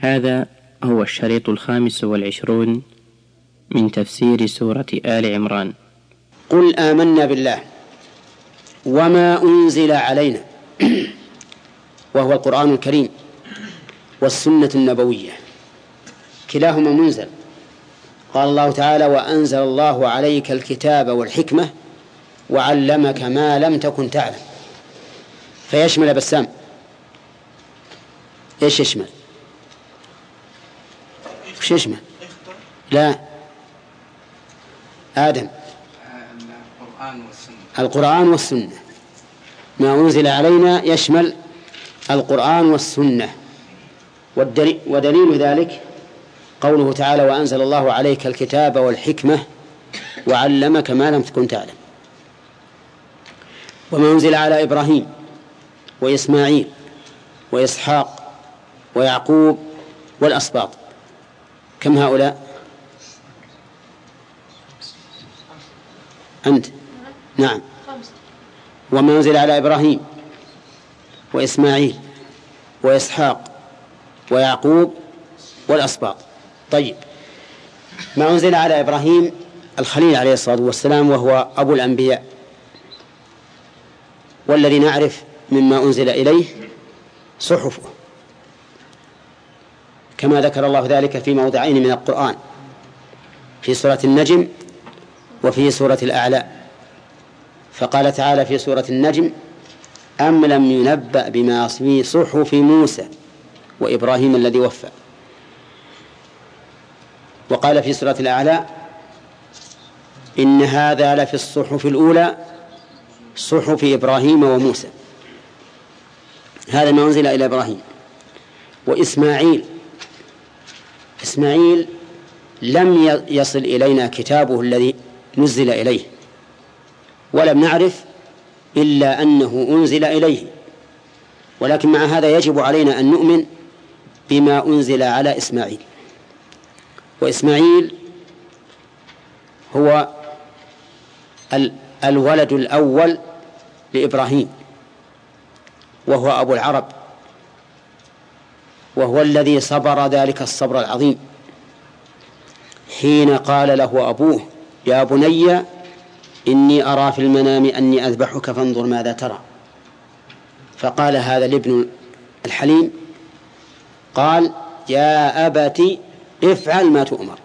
هذا هو الشريط الخامس والعشرون من تفسير سورة آل عمران. قل آمنا بالله وما أنزل علينا وهو القرآن الكريم والسنة النبوية. كلاهما منزل. قال الله تعالى وأنزل الله عليك الكتاب والحكمة وعلمك ما لم تكن تعلم. فيشمل بسام. إيش يشمل؟ وش يشمل لا. آدم. القرآن والسنة. القرآن والسنة ما أنزل علينا يشمل القرآن والسنة. ودليل ذلك قوله تعالى وأنزل الله عليك الكتاب والحكمة وعلمك ما لم تكن تعلم. وما أنزل على إبراهيم وإسماعيل وإسحاق ويعقوب والأسباط. كم هؤلاء؟ أنت. نعم. وما أنزل على إبراهيم وإسماعيل وإسحاق ويعقوب والأسباط. طيب. ما أنزل على إبراهيم الخليل عليه الصلاة والسلام وهو أبو الأنبياء. والذي نعرف مما أنزل إليه صحفه. كما ذكر الله ذلك في موضعين من القرآن. في سورة النجم وفي سورة الأعلى. فقال تعالى في سورة النجم أم لم ينبأ بما في صحف موسى وإبراهيم الذي وفى. وقال في سورة الأعلى إن هذا لفي الصحف الأولى صحف إبراهيم وموسى. هذا ما أنزل إلى إبراهيم. وإسماعيل إسماعيل لم يصل إلينا كتابه الذي نزل إليه ولم نعرف إلا أنه أنزل إليه ولكن مع هذا يجب علينا أن نؤمن بما أنزل على إسماعيل. وإسماعيل هو الولد الأول لإبراهيم وهو أبو العرب. وهو الذي صبر ذلك الصبر العظيم. حين قال له أبوه يا بني إني أرى في المنام أني أذبحك فانظر ماذا ترى. فقال هذا الابن الحليم قال يا أبت افعل ما تؤمر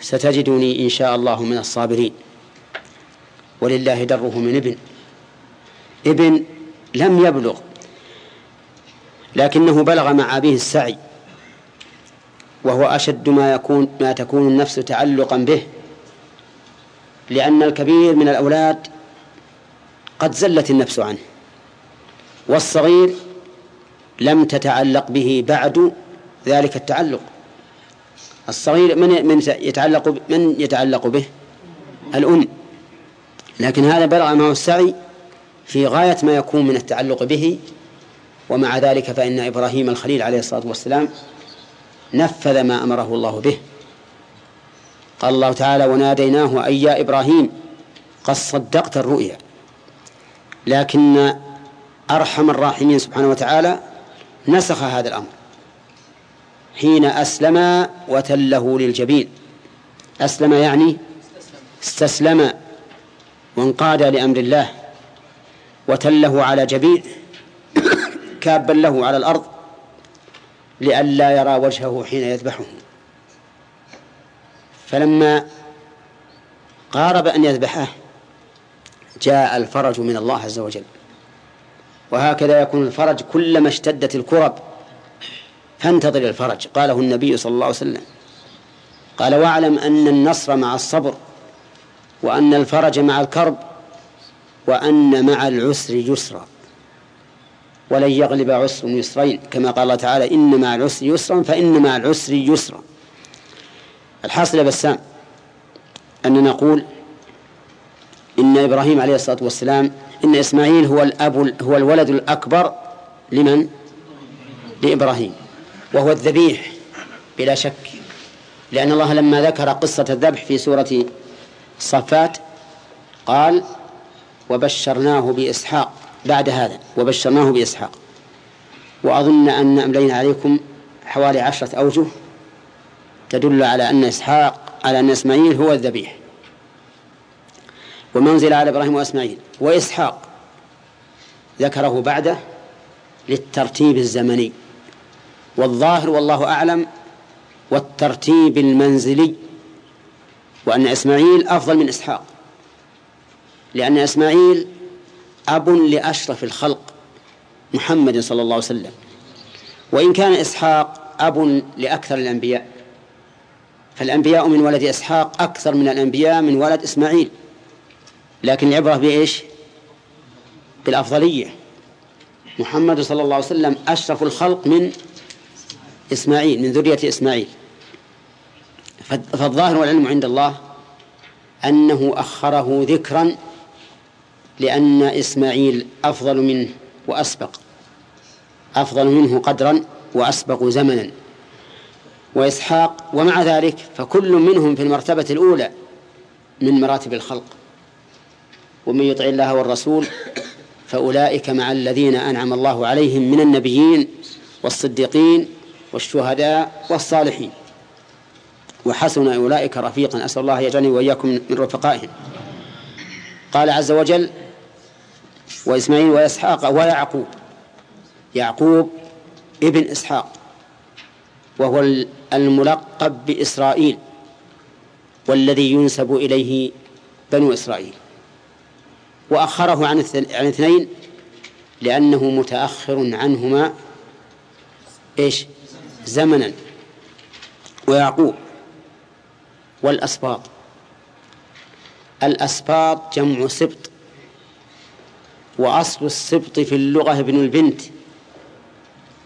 ستجدني إن شاء الله من الصابرين. ولله دره من ابن. ابن لم يبلغ لكنه بلغ مع أبيه السعي وهو أشد ما يكون ما تكون النفس تعلقا به لأن الكبير من الأولاد قد زلت النفس عنه والصغير لم تتعلق به بعد ذلك التعلق. الصغير من من يتعلق من يتعلق به؟ الأم. لكن هذا بلغ معه السعي في غاية ما يكون من التعلق به ومع ذلك فإن إبراهيم الخليل عليه الصلاة والسلام نفذ ما أمره الله به. قال الله تعالى وناديناه أي يا إبراهيم قد صدقت الرؤيا لكن أرحم الراحمين سبحانه وتعالى نسخ هذا الأمر حين أسلم وتله للجبين. أسلم يعني استسلم وانقاد لأمر الله وتله على جبين. كابا له على الأرض لئلا يرى وجهه حين يذبحه. فلما قارب أن يذبحه جاء الفرج من الله عز وجل. وهكذا يكون الفرج كلما اشتدت الكرب. فانتظر الفرج. قاله النبي صلى الله عليه وسلم. قال واعلم أن النصر مع الصبر وأن الفرج مع الكرب وأن مع العسر يسرا. ولن يغلب عسر يسرين. كما قال الله تعالى إن مع العسر يسرا فإن مع العسر يسرا. الحاصل يا بسام أن نقول إن إبراهيم عليه الصلاة والسلام إن إسماعيل هو الأب هو الولد الأكبر لمن؟ لإبراهيم. وهو الذبيح بلا شك. لأن الله لما ذكر قصة الذبح في سورة الصفات قال وبشرناه بإسحاق. بعد هذا وبشرناه بإسحاق. وأظن أن أملينا عليكم حوالي عشرة أوجه تدل على أن إسحاق على أن إسماعيل هو الذبيح. ومنزل على إبراهيم وإسماعيل. وإسحاق ذكره بعده للترتيب الزمني. والظاهر والله أعلم والترتيب المنزلي وأن إسماعيل أفضل من إسحاق. لأن إسماعيل أب لأشرف الخلق محمد صلى الله عليه وسلم. وإن كان إسحاق أب لأكثر الأنبياء. فالأنبياء من ولد إسحاق أكثر من الأنبياء من ولد إسماعيل. لكن العبرة بإيش؟ بالأفضلية. محمد صلى الله عليه وسلم أشرف الخلق من إسماعيل من ذرية إسماعيل. فالظاهر والعلم عند الله أنه أخره ذكرا لأن إسماعيل أفضل منه وأسبق. أفضل منه قدرا وأسبق زمنا. وإسحاق ومع ذلك فكل منهم في المرتبة الأولى من مراتب الخلق. ومن يطع الله والرسول فأولئك مع الذين أنعم الله عليهم من النبيين والصديقين والشهداء والصالحين. وحسن أولئك رفيقا. أسأل الله يجعلني وإياكم من رفقائهم. قال عز وجل وإسماعيل وإسحاق ويعقوب. يعقوب ابن إسحاق وهو الملقب بإسرائيل والذي ينسب إليه بنو إسرائيل. وأخره عن عن اثنين لأنه متأخر عنهما إيش؟ زمنا. ويعقوب والأسباط. الأسباط جمع سبط. وأصل السبط في اللغة ابن البنت.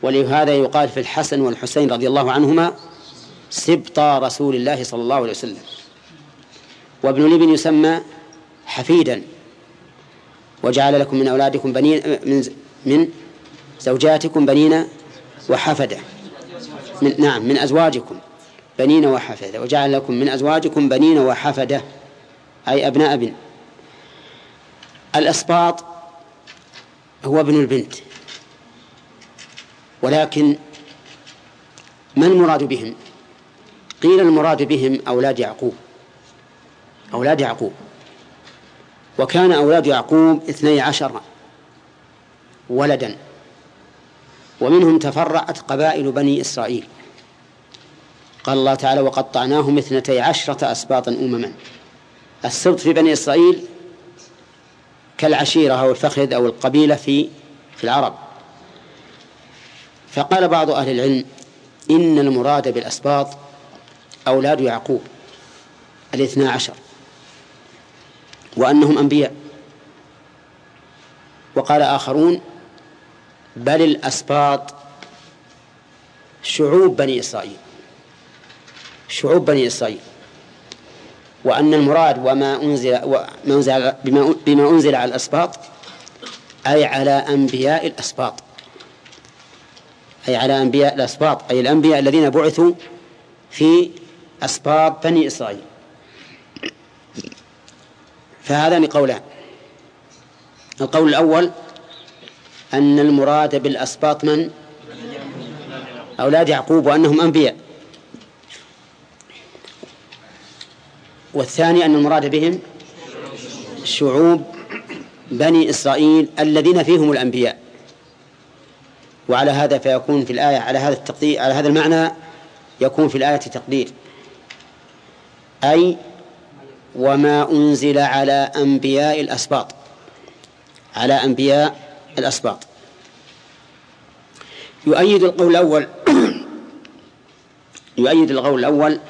ولهذا يقال في الحسن والحسين رضي الله عنهما سبط رسول الله صلى الله عليه وسلم. وابن الابن يسمى حفيدا. وجعل لكم من أولادكم بنين من من زوجاتكم بنين وحفدة. من نعم من أزواجكم بنين وحفدة. وجعل لكم من أزواجكم بنين وحفدة. أي أبناء ابن الأسباط هو ابن البنت. ولكن ما المراد بهم؟ قيل المراد بهم أولاد يعقوب. أولاد يعقوب. وكان أولاد يعقوب اثني عشر ولدا. ومنهم تفرعت قبائل بني إسرائيل. قال الله تعالى وقطعناهم اثنتي عشرة أسباطا أمما. السبط في بني إسرائيل كالعشيرة أو الفخذ أو القبيلة في في العرب. فقال بعض أهل العلم إن المراد بالأسباط أولاد يعقوب الاثنا عشر وأنهم أنبياء. وقال آخرون بل الأسباط شعوب بني إسرائيل شعوب بني إسرائيل. وأن المراد وما أنزل وما بما, بما أنزل على الأسباط أي على أنبياء الأسباط. أي على أنبياء الأسباط. أي الأنبياء الذين بعثوا في أسباط بني إسرائيل. فهذان قولان. القول الأول أن المراد بالأسباط من؟ أولاد يعقوب وأنهم أنبياء. والثاني أن المراد بهم شعوب بني إسرائيل الذين فيهم الأنبياء. وعلى هذا فيكون في الآية على هذا التقدير على هذا المعنى يكون في الآية تقدير. أي وما أنزل على أنبياء الأسباط. على أنبياء الأسباط. يؤيد القول الأول يؤيد القول الأول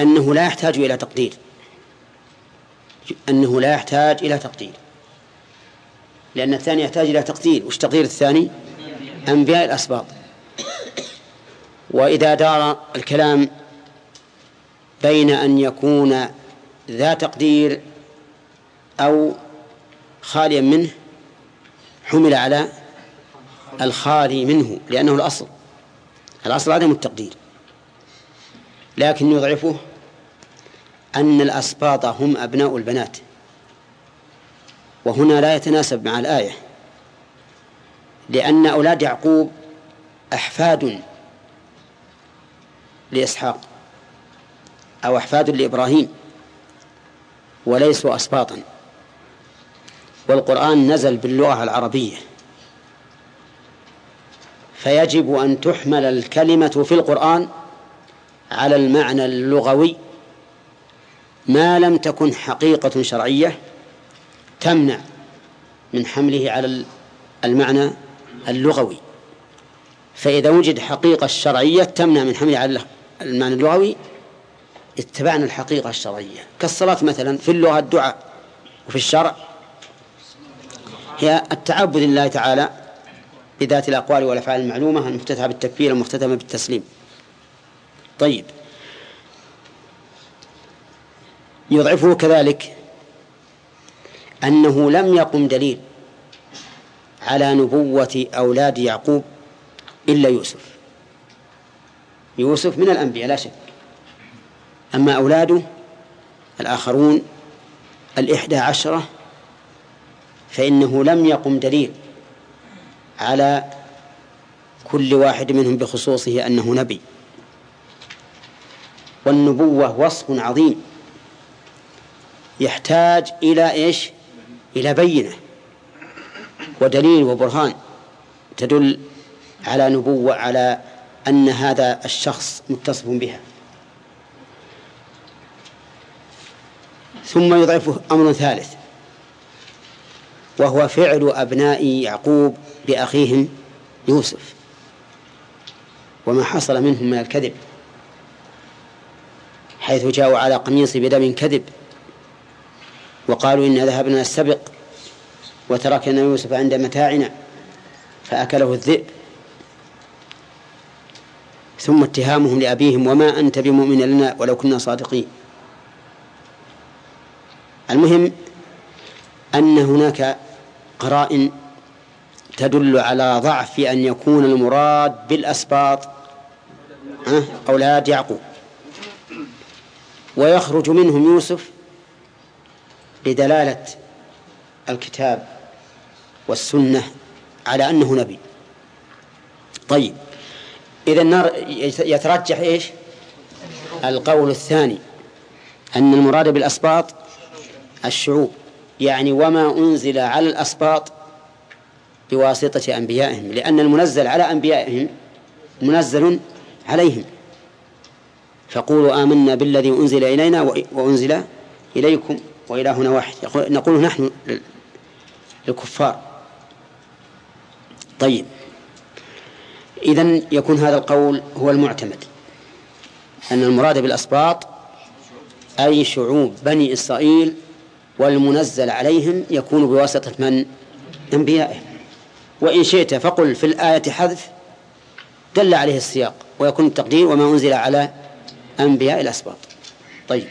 أنه لا يحتاج إلى تقدير. أنه لا يحتاج إلى تقدير. لأن الثاني يحتاج إلى تقدير. وش تقدير الثاني؟ أنبياء الأسباط. وإذا دار الكلام بين أن يكون ذا تقدير أو خاليا منه حمل على الخالي منه لأنه الأصل. الأصل عدم التقدير. لكن يضعفه أن الأسباط هم أبناء البنات. وهنا لا يتناسب مع الآية. لأن أولاد يعقوب أحفاد لإسحاق أو أحفاد لإبراهيم وليسوا أسباطا. والقرآن نزل باللغة العربية. فيجب أن تحمل الكلمة في القرآن على المعنى اللغوي ما لم تكن حقيقة شرعية تمنع من حمله على المعنى اللغوي. فإذا وجد حقيقة شرعية تمنع من حمله على المعنى اللغوي اتبعنا الحقيقة الشرعية. كالصلاة مثلا في اللغة الدعاء وفي الشرع. هي التعبد لله تعالى بذات الأقوال والأفعال المعلومة المفتتحة بالتكبير المختتمة بالتسليم. طيب يضعفه كذلك. أنه لم يقم دليل على نبوة أولاد يعقوب إلا يوسف. يوسف من الأنبياء لا شك. أما أولاده الآخرون الإحدى عشرة فإنه لم يقم دليل على كل واحد منهم بخصوصه أنه نبي. والنبوة وصف عظيم. يحتاج إلى إيش؟ إلى بينة ودليل وبرهان تدل على نبوة على أن هذا الشخص متصف بها. ثم يضعفه أمر ثالث وهو فعل أبناء يعقوب بأخيهم يوسف وما حصل منهم من الكذب حيث جاءوا على قميص بدم كذب. وقالوا إنا ذهبنا السبق وتركنا يوسف عند متاعنا فأكله الذئب. ثم اتهامهم لأبيهم وما أنت بمؤمن لنا ولو كنا صادقين. المهم أن هناك قرائن تدل على ضعف أن يكون المراد بالأسباط أولاد يعقوب. ويخرج منهم يوسف لدلالة الكتاب والسنة على أنه نبي. طيب إذا يترجح إيش؟ القول الثاني أن المراد بالأسباط الشعوب. يعني وما أنزل على الأسباط بواسطة أنبيائهم لأن المنزل على أنبيائهم منزل عليهم. فقولوا آمنا بالذي أنزل إلينا وأنزل إليكم. وإلهنا واحد. نقول نحن للكفار. طيب. إذن يكون هذا القول هو المعتمد. أن المراد بالأسباط أي شعوب بني إسرائيل والمنزل عليهم يكون بواسطة من؟ أنبيائهم. وإن شئت فقل في الآية حذف دل عليه السياق ويكون التقدير وما أنزل على أنبياء الأسباط. طيب.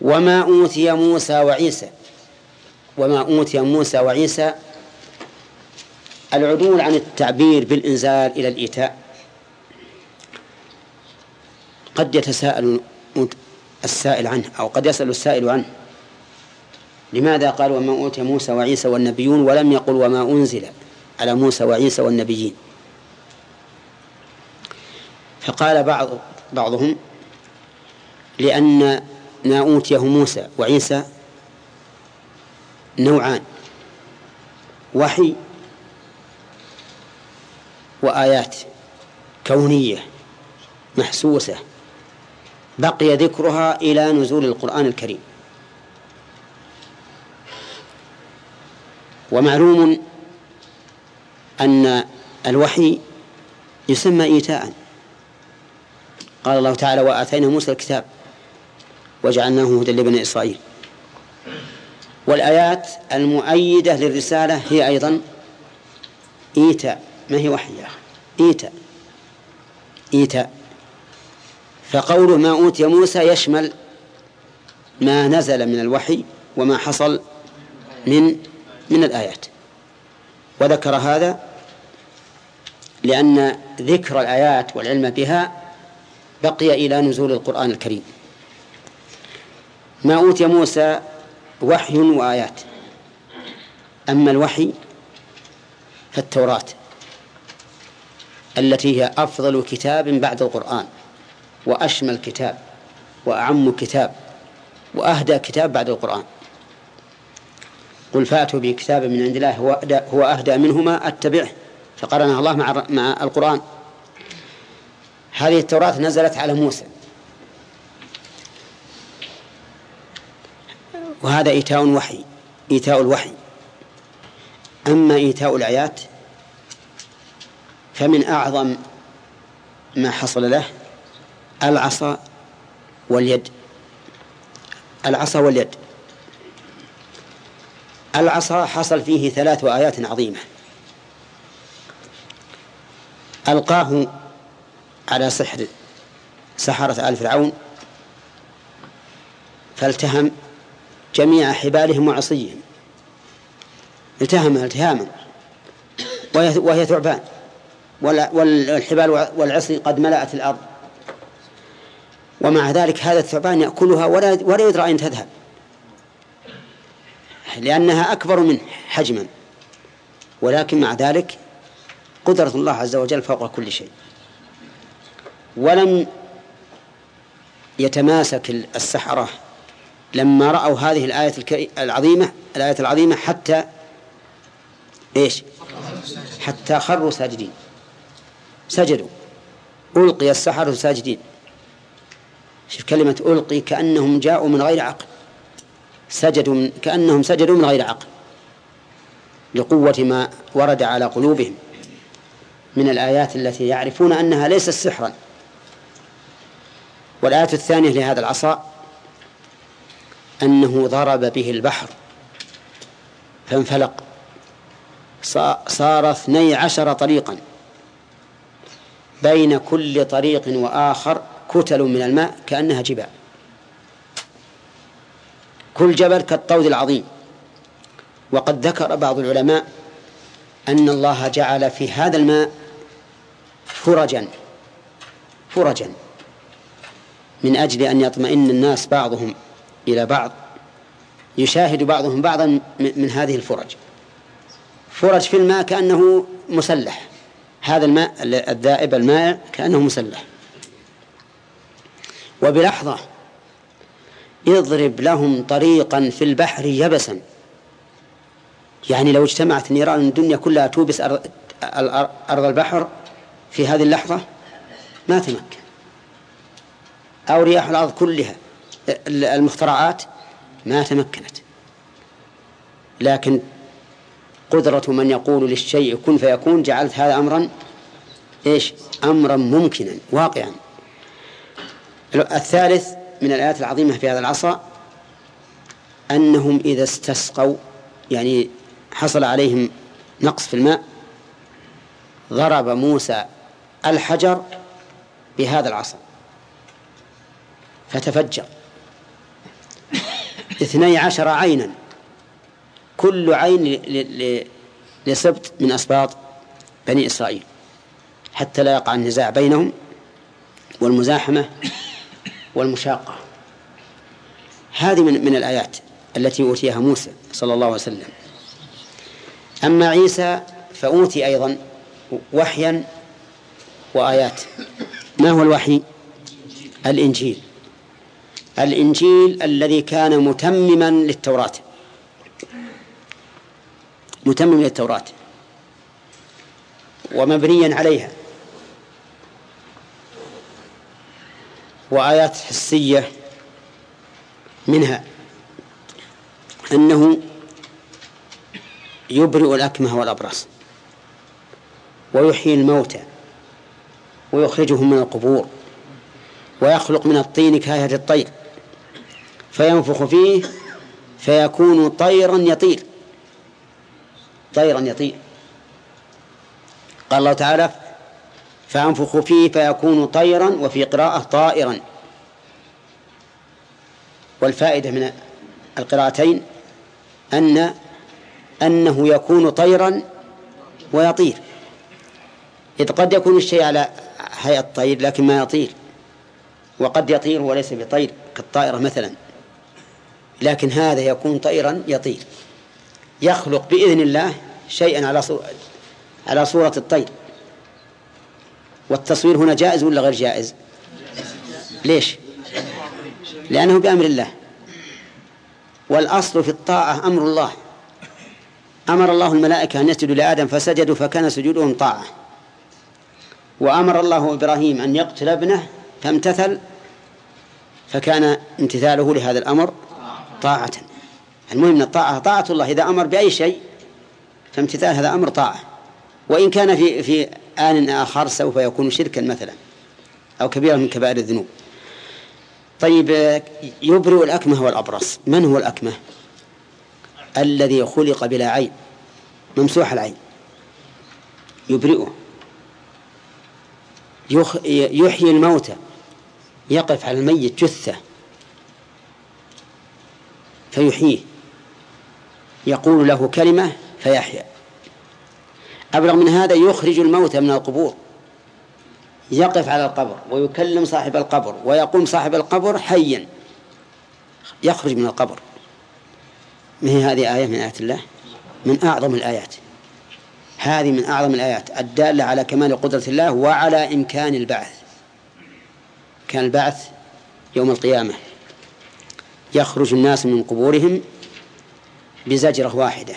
وما أوتي موسى وعيسى. وما أوتي موسى وعيسى العدول عن التعبير بالإنزال إلى الإيتاء. قد يتساءل السائل عنه أو قد يسأل السائل عنه لماذا قال وما أوتي موسى وعيسى والنبيون ولم يقل وما أنزل على موسى وعيسى والنبيين؟ فقال بعض بعضهم لأن ما أوتيه موسى وعيسى نوعان وحي وآيات كونية محسوسة بقي ذكرها إلى نزول القرآن الكريم. ومعلوم أن الوحي يسمى إيتاء. قال الله تعالى وآتينا موسى الكتاب وجعلناه هدى لبني إسرائيل. والآيات المؤيدة للرسالة هي أيضا إيتاء. ما هي وحي يا أخي؟ إيتاء. إيتاء. فقوله ما أوتي موسى يشمل ما نزل من الوحي وما حصل من من الآيات. وذكر هذا لأن ذكر الآيات والعلم بها بقي إلى نزول القرآن الكريم. ما أوتي موسى وحي وآيات. أما الوحي فالتوراة التي هي أفضل كتاب بعد القرآن وأشمل كتاب وأعم كتاب وأهدى كتاب بعد القرآن. قل فاتوا بكتاب من عند الله هو أهدى, هو أهدى منهما أتبعه. فقرنها الله مع مع القرآن. هذه التوراة نزلت على موسى. وهذا إيتاء وحي إيتاء الوحي. أما إيتاء الآيات فمن أعظم ما حصل له العصا واليد. العصا واليد. العصا حصل فيه ثلاث آيات عظيمة. ألقاه على سحر سحرة آل فرعون فالتهم جميع حبالهم وعصيهم. التهم التهاما. وهي ثعبان. والحبال والعصي قد ملأت الأرض. ومع ذلك هذا الثعبان يأكلها ولا ولا يدرى أين تذهب. لأنها أكبر منه حجما. ولكن مع ذلك قدرة الله عز وجل فوق كل شيء. ولم يتماسك السحرة لما رأوا هذه الآية العظيمة الآية العظيمة حتى إيش؟ حتى خروا ساجدين. سجدوا. ألقي السحرة ساجدين. شوف كلمة ألقي كأنهم جاءوا من غير عقل. سجدوا من كأنهم سجدوا من غير عقل. لقوة ما ورد على قلوبهم. من الآيات التي يعرفون أنها ليست سحرا. والآية الثانية لهذا العصا أنه ضرب به البحر فانفلق. صار اثني عشر طريقا. بين كل طريق وآخر كتل من الماء كأنها جبال. كل جبل كالطود العظيم. وقد ذكر بعض العلماء أن الله جعل في هذا الماء فرجا فرجا من أجل أن يطمئن الناس بعضهم. إلى بعض يشاهد بعضهم بعضا من هذه الفرج. فرج في الماء كأنه مسلح. هذا الماء الذائب المائع كأنه مسلح. وبلحظة اضرب لهم طريقا في البحر يبسا. يعني لو اجتمعت نيران الدنيا كلها توبس أرض البحر في هذه اللحظة ما تمكن. أو رياح الأرض كلها. المخترعات ما تمكنت. لكن قدرة من يقول للشيء كن فيكون جعلت هذا أمرا إيش؟ أمرا ممكنا واقعا. الثالث من الآيات العظيمة في هذا العصا أنهم إذا استسقوا يعني حصل عليهم نقص في الماء ضرب موسى الحجر بهذا العصا فتفجر. اثني عشر عينا. كل عين لسبط من أسباط بني إسرائيل. حتى لا يقع النزاع بينهم والمزاحمة والمشاقة. هذه من, من الآيات التي أوتيها موسى صلى الله عليه وسلم. أما عيسى فأوتي أيضا وحيا وآيات. ما هو الوحي؟ الإنجيل. الإنجيل الذي كان متمما للتوراة. متمم للتوراة. ومبنيا عليها. وآيات حسية منها أنه يبرئ الأكمه والأبرص ويحيي الموتى ويخرجهم من القبور ويخلق من الطين كهيئة الطير. فينفخ فيه فيكون طيرا يطير. طيرا يطير. قال الله تعالى فأنفخ فيه فيكون طيرا وفي قراءة طائرا. والفائدة من القراءتين أن أنه يكون طيرا ويطير. إذ قد يكون الشيء على هيئة طير لكن ما يطير. وقد يطير وليس بطير كالطائرة مثلا. لكن هذا يكون طيرا يطير. يخلق بإذن الله شيئا على على صورة الطير. والتصوير هنا جائز ولا غير جائز؟ ليش؟ لأنه بأمر الله. والأصل في الطاعة أمر الله. أمر الله الملائكة أن يسجدوا لآدم فسجدوا فكان سجودهم طاعة. وأمر الله إبراهيم أن يقتل ابنه فامتثل فكان امتثاله لهذا الأمر. طاعة. المهم أن الطاعة طاعة الله إذا أمر بأي شيء فامتثال هذا أمر طاعة. وإن كان في في آن آخر سوف يكون شركا مثلا أو كبيرا من كبائر الذنوب. طيب يبرئ الأكمه والأبرص. من هو الأكمه؟ الذي خلق بلا عين ممسوح العين. يبرئه. يحيي الموتى يقف على الميت جثة. فيحييه. يقول له كلمة فيحيا. أبلغ من هذا يخرج الموتى من القبور. يقف على القبر ويكلم صاحب القبر ويقوم صاحب القبر حيا. يخرج من القبر. ما هي هذه آية من آيات الله؟ من أعظم الآيات. هذه من أعظم الآيات الدالة على كمال قدرة الله وعلى إمكان البعث. كان البعث يوم القيامة. يخرج الناس من قبورهم بزجرة واحدة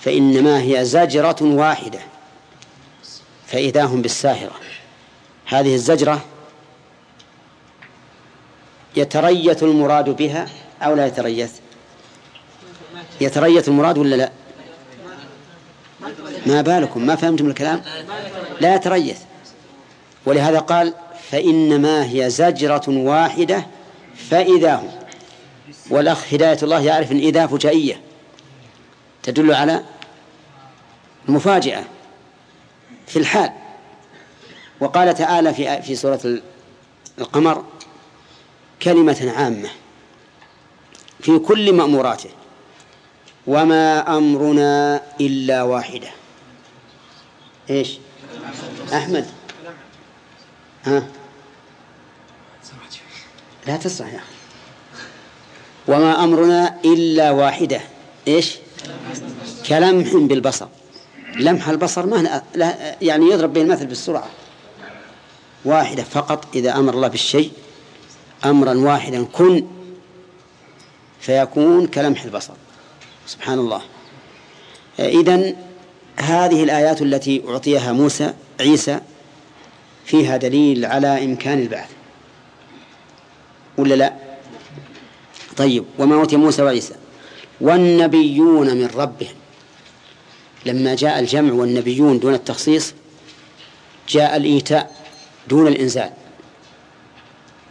فإنما هي زجرة واحدة فإذا هم بالساهرة. هذه الزجرة يتريث المراد بها أو لا يتريث؟ يتريث المراد ولا لا؟ ما بالكم ما فهمتم الكلام؟ لا يتريث. ولهذا قال فإنما هي زجرة واحدة فإذا هم والأخ هداية الله يعرف أن إذا فجائية تدل على المفاجأة في الحال. وقال تعالى في في سورة القمر كلمة عامة في كل مأموراته وما أمرنا إلا واحدة. إيش؟ أحمد. ها؟ لا تصح يا أخي وما أمرنا إلا واحدة. إيش؟ كلمح بالبصر. لمح البصر ما يعني يضرب به المثل بالسرعة. واحدة فقط إذا أمر الله بالشيء أمرا واحدا كن فيكون كلمح البصر. سبحان الله. إذن هذه الآيات التي أعطيها موسى عيسى فيها دليل على إمكان البعث. ولا لا؟ طيب وما أوتي موسى وعيسى؟ والنبيون من ربهم. لما جاء الجمع والنبيون دون التخصيص جاء الإيتاء دون الإنزال.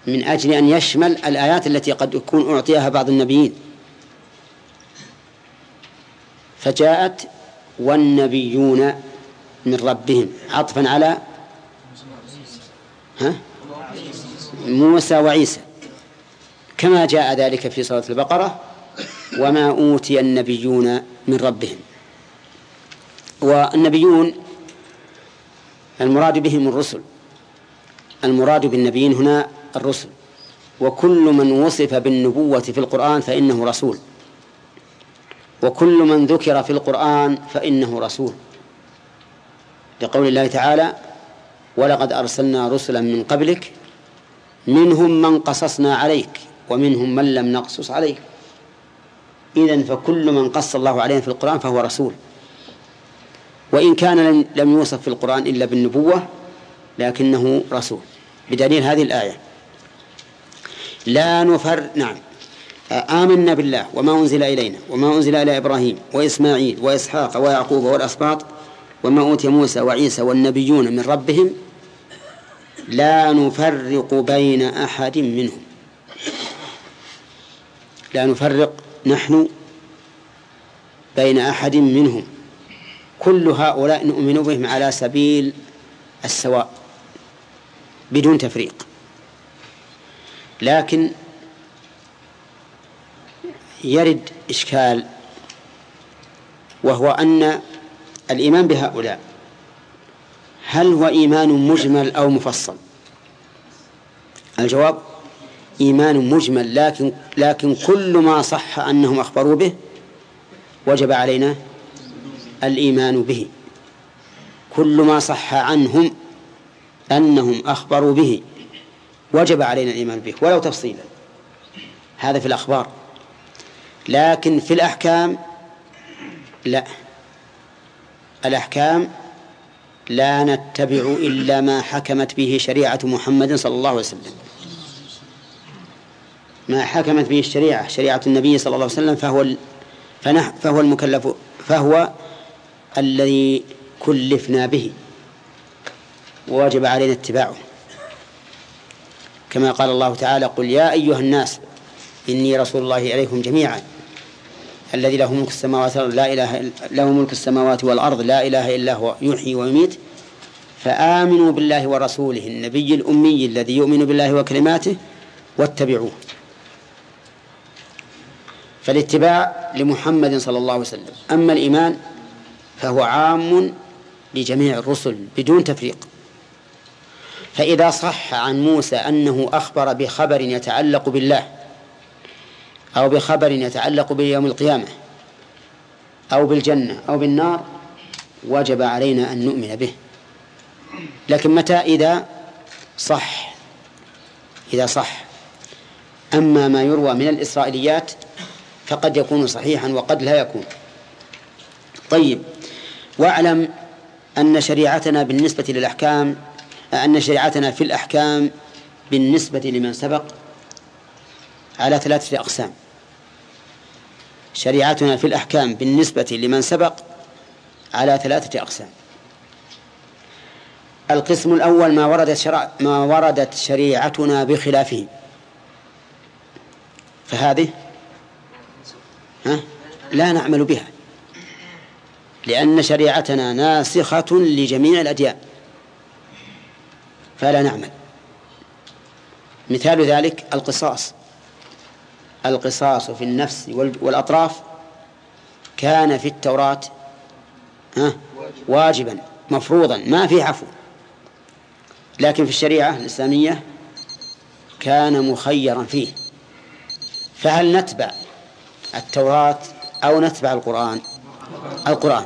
من أجل أن يشمل الآيات التي قد يكون أعطيها بعض النبيين. فجاءت والنبيون من ربهم. عطفا على؟ ها؟ موسى وعيسى. كما جاء ذلك في سورة البقرة وما أوتي النبيون من ربهم. والنبيون المراد بهم الرسل. المراد بالنبيين هنا الرسل. وكل من وصف بالنبوة في القرآن فإنه رسول. وكل من ذكر في القرآن فإنه رسول. لقول الله تعالى ولقد أرسلنا رسلا من قبلك منهم من قصصنا عليك ومنهم من لم نقصص عليك إذن فكل من قص الله عليه في القرآن فهو رسول. وإن كان لم يوصف في القرآن إلا بالنبوة لكنه رسول. بدليل هذه الآية. لا نفر نعم. آمنا بالله وما أنزل إلينا وما أنزل إلى إبراهيم وإسماعيل وإسحاق ويعقوب والأسباط وما أوتي موسى وعيسى والنبيون من ربهم لا نفرق بين أحد منهم. لا نفرق نحن بين أحد منهم. كل هؤلاء نؤمن بهم على سبيل السواء بدون تفريق. لكن يرد إشكال وهو أن الإيمان بهؤلاء هل هو إيمان مجمل أو مفصل؟ الجواب إيمان مجمل لكن لكن كل ما صح أنهم أخبروا به وجب علينا الإيمان به. كل ما صح عنهم أنهم أخبروا به وجب علينا الإيمان به ولو تفصيلا. هذا في الأخبار. لكن في الأحكام لا. الأحكام لا نتبع إلا ما حكمت به شريعة محمد صلى الله عليه وسلم. ما حكمت به الشريعة شريعة النبي صلى الله عليه وسلم فهو فنح فهو المكلف فهو الذي كلفنا به. ووجب علينا اتباعه. كما قال الله تعالى قل يا أيها الناس إني رسول الله إليكم جميعا الذي له ملك السماوات لا إله له ملك السماوات والأرض لا إله إلا هو يحيي ويميت فآمنوا بالله ورسوله النبي الأمي الذي يؤمن بالله وكلماته واتبعوه. فالاتباع لمحمد صلى الله عليه وسلم. أما الإيمان فهو عام لجميع الرسل بدون تفريق. فإذا صح عن موسى أنه أخبر بخبر يتعلق بالله أو بخبر يتعلق بيوم القيامة أو بالجنة أو بالنار وجب علينا أن نؤمن به. لكن متى؟ إذا صح. إذا صح. أما ما يروى من الإسرائيليات فقد يكون صحيحا وقد لا يكون. طيب واعلم أن شريعتنا بالنسبة للأحكام أن شريعتنا في الأحكام بالنسبة لمن سبق على ثلاثة أقسام. شريعتنا في الأحكام بالنسبة لمن سبق على ثلاثة أقسام. القسم الأول ما وردت شرع ما وردت شريعتنا بخلافه. فهذه ها؟ لا نعمل بها. لأن شريعتنا ناسخة لجميع الأديان. فلا نعمل. مثال ذلك القصاص. القصاص في النفس والأطراف كان في التوراة واجبا مفروضا ما في عفو. لكن في الشريعة الإسلامية كان مخيرا فيه. فهل نتبع التوراة أو نتبع القرآن. القرآن.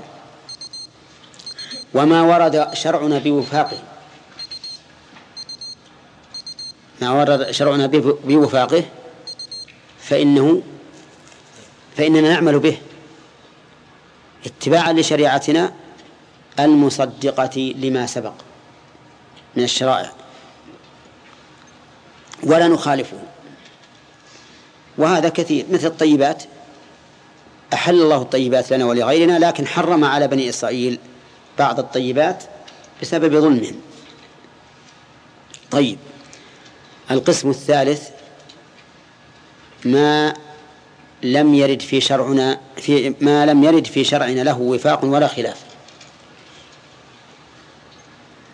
وما ورد شرعنا بوفاقه ما ورد شرعنا بوفاقه فإنه فإننا نعمل به. اتباعا لشريعتنا المصدقة لما سبق. من الشرائع. ولا نخالفه. وهذا كثير مثل الطيبات. أحل الله الطيبات لنا ولغيرنا لكن حرم على بني إسرائيل بعض الطيبات بسبب ظلمهم. طيب القسم الثالث ما لم يرد في شرعنا في ما لم يرد في شرعنا له وفاق ولا خلاف.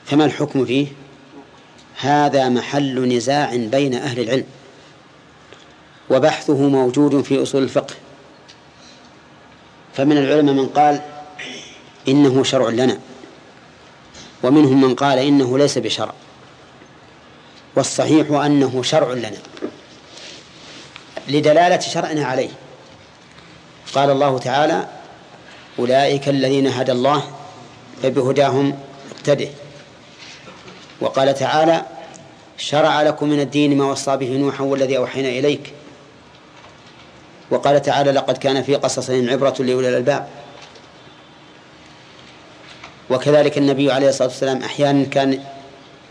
فما الحكم فيه؟ هذا محل نزاع بين أهل العلم وبحثه موجود في أصول الفقه. فمن العلماء من قال إنه شرع لنا ومنهم من قال إنه ليس بشرع والصحيح أنه شرع لنا لدلالة شرعنا عليه. قال الله تعالى أولئك الذين هدى الله فبهداهم اقتده. وقال تعالى شرع لكم من الدين ما وصى به نوحا والذي أوحينا إليك وقال تعالى لقد كان في قصصهم عبرة لأولي الألباب. وكذلك النبي عليه الصلاة والسلام أحيانا كان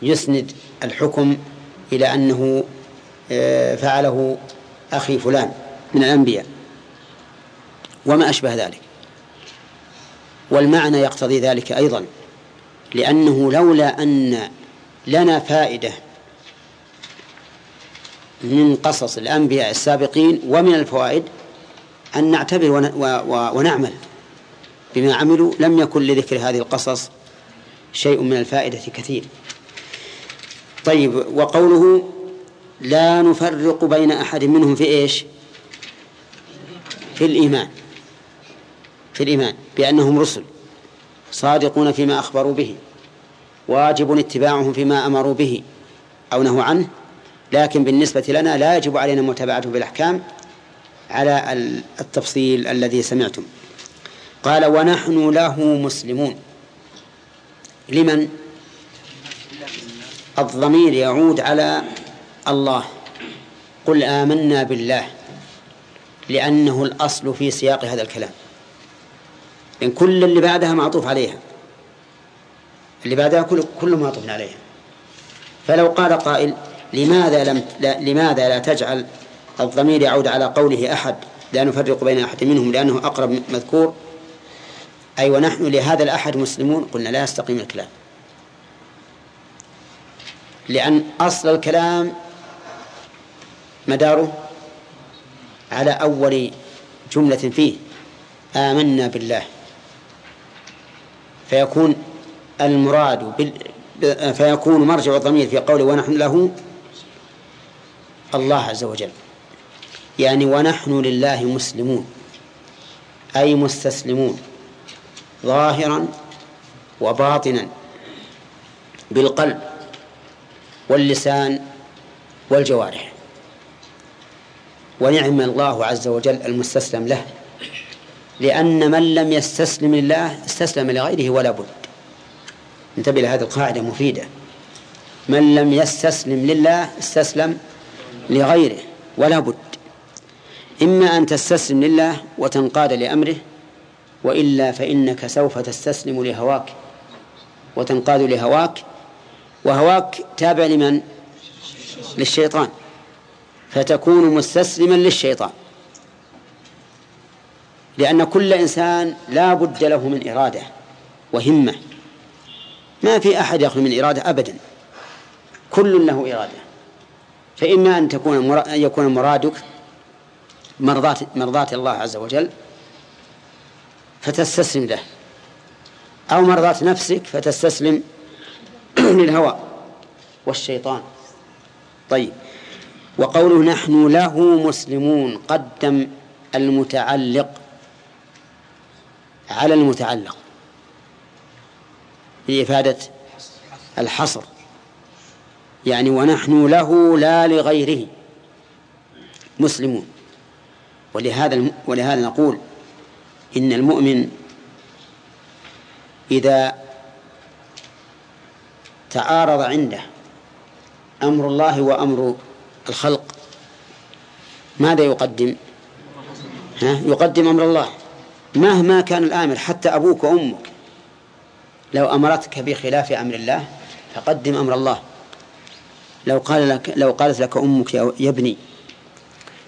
يسند الحكم إلى أنه آه، فعله أخي فلان من الأنبياء. وما أشبه ذلك. والمعنى يقتضي ذلك أيضا لأنه لولا أن لنا فائدة من قصص الأنبياء السابقين ومن الفوائد أن نعتبر ونعمل بما عملوا. لم يكن لذكر هذه القصص شيء من الفائدة كثير. طيب وقوله لا نفرق بين أحد منهم في إيش؟ في الإيمان. في الإيمان بأنهم رسل صادقون فيما أخبروا به واجب اتباعهم فيما أمروا به أو نهوا عنه. لكن بالنسبة لنا لا يجب علينا متابعته بالأحكام على التفصيل الذي سمعتم. قال ونحن له مسلمون. لمن؟ الضمير يعود على الله. قل آمنا بالله لأنه الأصل في سياق هذا الكلام. إن كل اللي بعدها معطوف عليها اللي بعدها كله كله معطوف عليها. فلو قال قائل لماذا لم لا لماذا لا تجعل الضمير يعود على قوله أحد؟ لا نفرق بين أحد منهم لأنه أقرب مذكور. أي ونحن لهذا الأحد مسلمون؟ قلنا لا يستقيم الكلام. لأن أصل الكلام مداره على أول جملة فيه آمنا بالله. فيكون المراد بال... فيكون مرجع الضمير في قوله ونحن له الله عز وجل. يعني ونحن لله مسلمون أي مستسلمون ظاهرا وباطنا بالقلب واللسان والجوارح. ونعم الله عز وجل المستسلم له لأن من لم يستسلم لله استسلم لغيره ولا بد. انتبه لهذه القاعدة مفيدة. من لم يستسلم لله استسلم لغيره ولا بد. إما أن تستسلم لله وتنقاد لأمره وإلا فإنك سوف تستسلم لهواك وتنقاد لهواك وهواك تابع لمن؟ للشيطان. فتكون مستسلما للشيطان. لأن كل إنسان لا بد له من إرادة وهمة. ما في أحد يخلو من إرادة أبدا. كل له إرادة. فإما أن تكون أن يكون مرادك مرضاة مرضاة الله عز وجل فتستسلم له أو مرضاة نفسك فتستسلم للهوى والشيطان. طيب. وقوله نحن له مسلمون قدم المتعلق على المتعلق. لإفادة الحصر. يعني ونحن له لا لغيره مسلمون ولهذا ولهذا نقول إن المؤمن إذا تعارض عنده أمر الله وأمر الخلق ماذا يقدم؟ ها؟ يقدم أمر الله مهما كان الآمر حتى أبوك وأمك لو أمرتك بخلاف أمر الله فقدم أمر الله لو قال لك لو قالت لك أمك يا ابني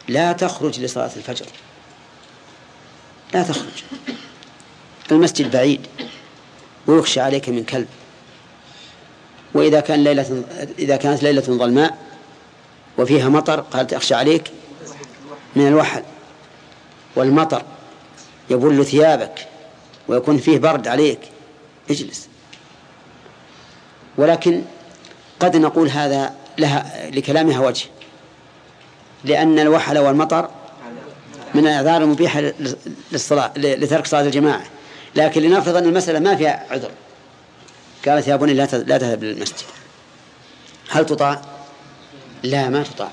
لا تخرج لصلاة الفجر. لا تخرج. المسجد بعيد. ويخشى عليك من كلب. وإذا كان ليلة إذا كانت ليلة ظلماء وفيها مطر قالت أخشى عليك من الوحل. والمطر يبل ثيابك ويكون فيه برد عليك. اجلس. ولكن قد نقول هذا لها لكلامها وجه. لأن الوحل والمطر من الأعذار المبيحة للصلاة لترك صلاة الجماعة. لكن لنفرض أن المسألة ما فيها عذر. قالت يا بني لا لا تذهب للمسجد. هل تطاع؟ لا ما تطاع.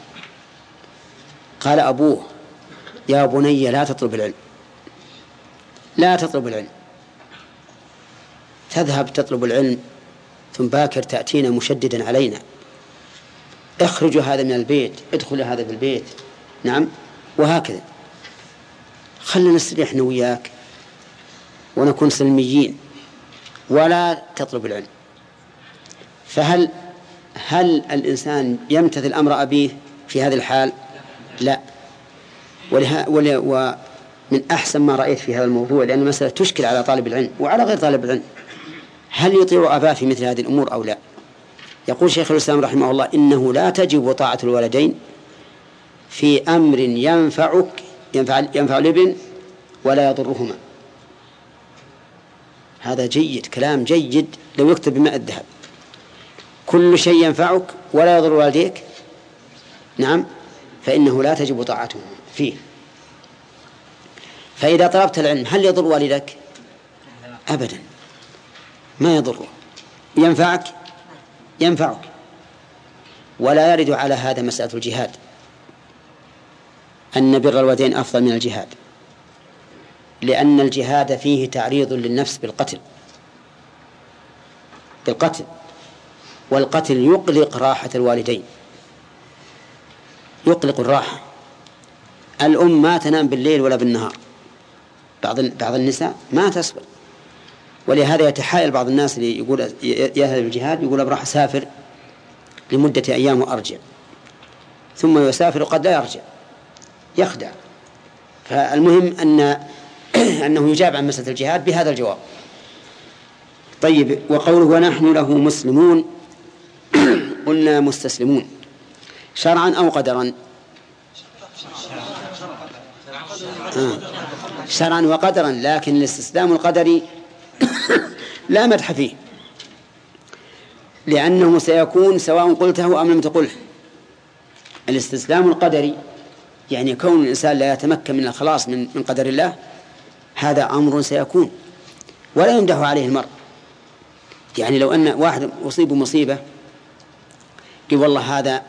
قال أبوه يا بني لا تطلب العلم. لا تطلب العلم. تذهب تطلب العلم ثم باكر تأتينا مشددا علينا. اخرجوا هذا من البيت ادخلوا هذا في البيت. نعم؟ وهكذا. خلنا نستريح إحنا وياك ونكون سلميين. ولا تطلب العلم. فهل هل الإنسان يمتثل أمر أبيه في هذه الحال؟ لا. ولها ومن أحسن ما رأيت في هذا الموضوع لأن المسألة تشكل على طالب العلم وعلى غير طالب العلم. هل يطيع أباه في مثل هذه الأمور أو لا؟ يقول شيخ الإسلام رحمه الله إنه لا تجب طاعة الولدين في أمر ينفعك ينفع, ينفع الابن ولا يضرهما. هذا جيد كلام جيد لو يكتب بماء الذهب. كل شيء ينفعك ولا يضر والديك نعم فإنه لا تجب طاعته فيه. فإذا طلبت العلم هل يضر والدك؟ أبدا. ما يضره. ينفعك؟ ينفعك. ولا يرد على هذا مسألة الجهاد. أن بر الوالدين أفضل من الجهاد. لأن الجهاد فيه تعريض للنفس بالقتل. بالقتل. والقتل يقلق راحة الوالدين. يقلق الراحة. الأم ما تنام بالليل ولا بالنهار. بعض بعض النساء ما تصبر. ولهذا يتحايل بعض الناس اللي يقول يذهب الجهاد يقول بروح أسافر لمدة أيام وأرجع. ثم يسافر وقد لا يرجع. يخدع. فالمهم أن أنه يجاب عن مسألة الجهاد بهذا الجواب. طيب وقوله ونحن له مسلمون قلنا مستسلمون. شرعا أو قدرا؟ آه. شرعا وقدرا لكن الاستسلام القدري لا مدح فيه. لأنه سيكون سواء قلته أم لم تقله. الاستسلام القدري يعني كون الإنسان لا يتمكن من الخلاص من من قدر الله هذا أمر سيكون. ولا يمدح عليه المرء. يعني لو أن واحد أصيب بمصيبة قل والله هذا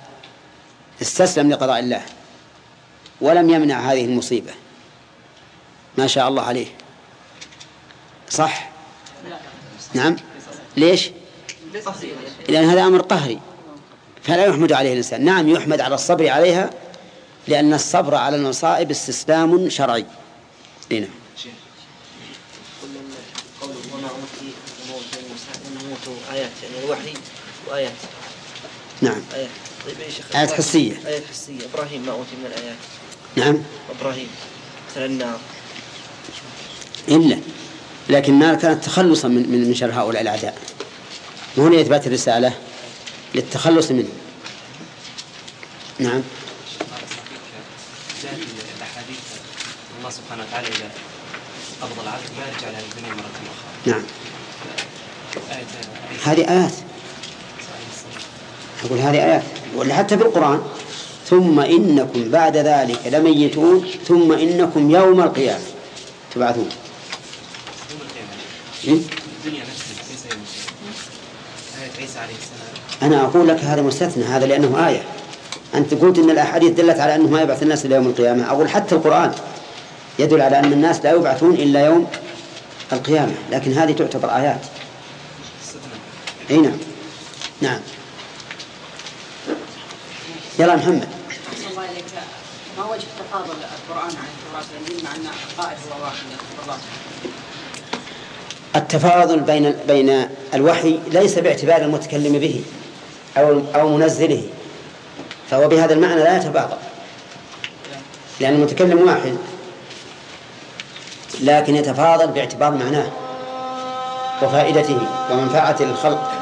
استسلم لقضاء الله ولم يمنع هذه المصيبة. ما شاء الله عليه. صح؟ نعم. ليش؟ لأن هذا أمر قهري. فلا يحمد عليه الإنسان. نعم يحمد على الصبر عليها لأن الصبر على المصائب استسلام شرعي. هنا نعم. آيات يعني الوحي وآيات نعم. آيات طيب يا شيخ آيات حسية. آيات حسية إبراهيم ما أوتي من الآيات نعم. إبراهيم مثل النار إلا. لكن النار كانت تخلصا من من شر هؤلاء الأعداء. مو لإثبات الرسالة للتخلص منه. نعم. الله سبحانه وتعالى إذا قبض العبد ما يرجع لها الدنيا مرة أخرى. نعم. هذه آيات. أقول هذه آيات. ولا حتى في القرآن. ثم إنكم بعد ذلك لميتون. ثم إنكم يوم القيامة. تبعثون. الدنيا نفسها ليس يوم آية عيسى عليه السلام. أنا أقول لك هذا مستثنى هذا لأنه آية. أنت قلت أن الأحاديث دلت على أنه ما يبعث الناس إلى يوم القيامة. أقول حتى القرآن يدل على أن الناس لا يبعثون إلا يوم القيامة لكن هذه تعتبر آيات. أي نعم. نعم. يلا محمد. ما وجه تفاضل القرآن عن التوراة؟ مع أن القائد هو واحد التفاضل بين بين الوحي ليس باعتبار المتكلم به أو أو منزله فهو بهذا المعنى لا يتفاضل لأن المتكلم واحد لكن يتفاضل باعتبار معناه وفائدته ومنفعة الخلق.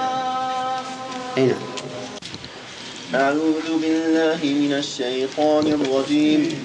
أي نعم. أعوذ بالله من الشيطان الرجيم.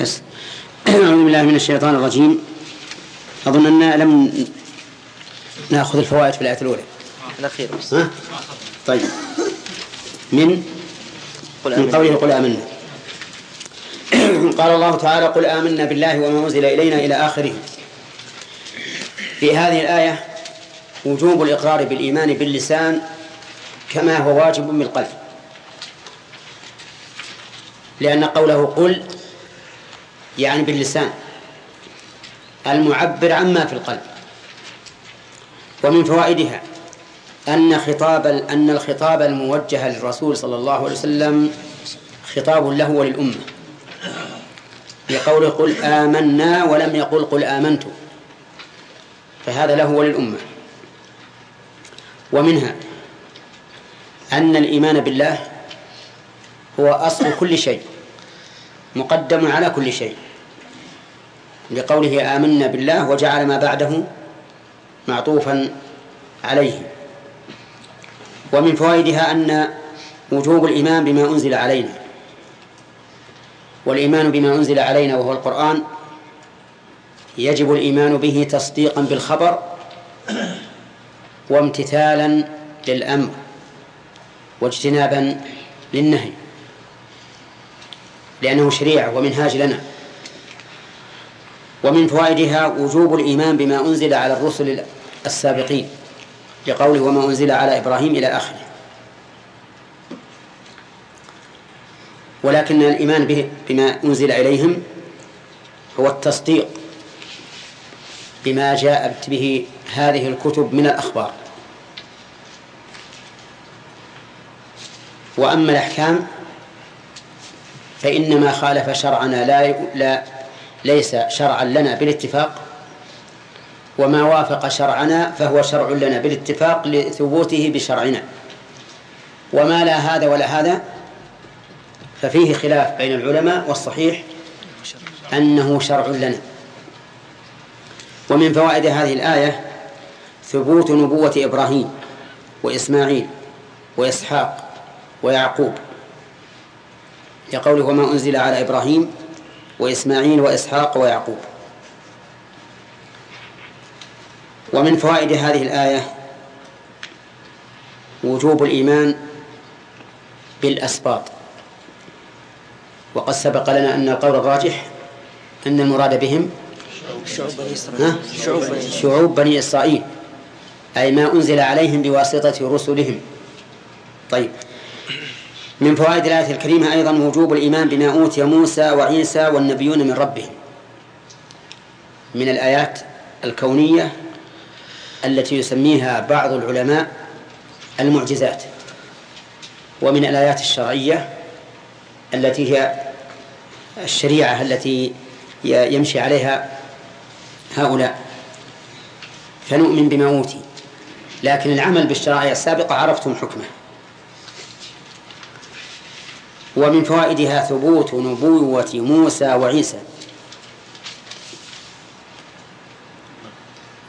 بس. أعوذ بالله من الشيطان الرجيم. أظن أننا لم نأخذ الفوائد في الآية الأولى. الأخير بس. ها؟ طيب. من؟ من قوله قل آمنا. قال الله تعالى قل آمنا بالله وما أنزل إلينا إلى آخره. في هذه الآية وجوب الإقرار بالإيمان باللسان كما هو واجب بالقلب. لأن قوله قل يعني باللسان. المعبر عما في القلب. ومن فوائدها أن خطاب أن الخطاب الموجه للرسول صلى الله عليه وسلم خطاب له وللأمة. بقوله قل آمنا ولم يقل قل آمنت فهذا له وللأمة. ومنها أن الإيمان بالله هو أصل كل شيء. مقدم على كل شيء. لقوله آمنا بالله وجعل ما بعده معطوفا عليه. ومن فوائدها أن وجوب الإيمان بما أنزل علينا. والإيمان بما أنزل علينا وهو القرآن يجب الإيمان به تصديقا بالخبر وامتثالا للأمر واجتنابا للنهي. لأنه شريعة ومنهاج لنا. ومن فوائدها وجوب الإيمان بما أنزل على الرسل السابقين لقوله وما أنزل على إبراهيم إلى آخره. ولكن الإيمان به بما أنزل إليهم هو التصديق بما جاءت به هذه الكتب من الأخبار. وأما الأحكام فإنما خالف شرعنا لا لا ليس شرعا لنا بالاتفاق وما وافق شرعنا فهو شرع لنا بالاتفاق لثبوته بشرعنا. وما لا هذا ولا هذا ففيه خلاف بين العلماء والصحيح أنه شرع لنا. ومن فوائد هذه الآية ثبوت نبوة إبراهيم وإسماعيل وإسحاق ويعقوب. لقوله وما أنزل على إبراهيم وإسماعيل وإسحاق ويعقوب. ومن فوائد هذه الآية وجوب الإيمان بالأسباط. وقد سبق لنا أن القول الراجح أن المراد بهم شعوب بني إسرائيل شعوب بني إسرائيل أي ما أنزل عليهم بواسطة رسلهم. طيب. من فوائد الآية الكريمة أيضا وجوب الإيمان بما أوتي موسى وعيسى والنبيون من ربهم من الآيات الكونية التي يسميها بعض العلماء المعجزات. ومن الآيات الشرعية التي هي الشريعة التي يمشي عليها هؤلاء. فنؤمن بما أوتي. لكن العمل بالشرائع السابقة عرفتم حكمه. ومن فوائدها ثبوت نبوة موسى وعيسى.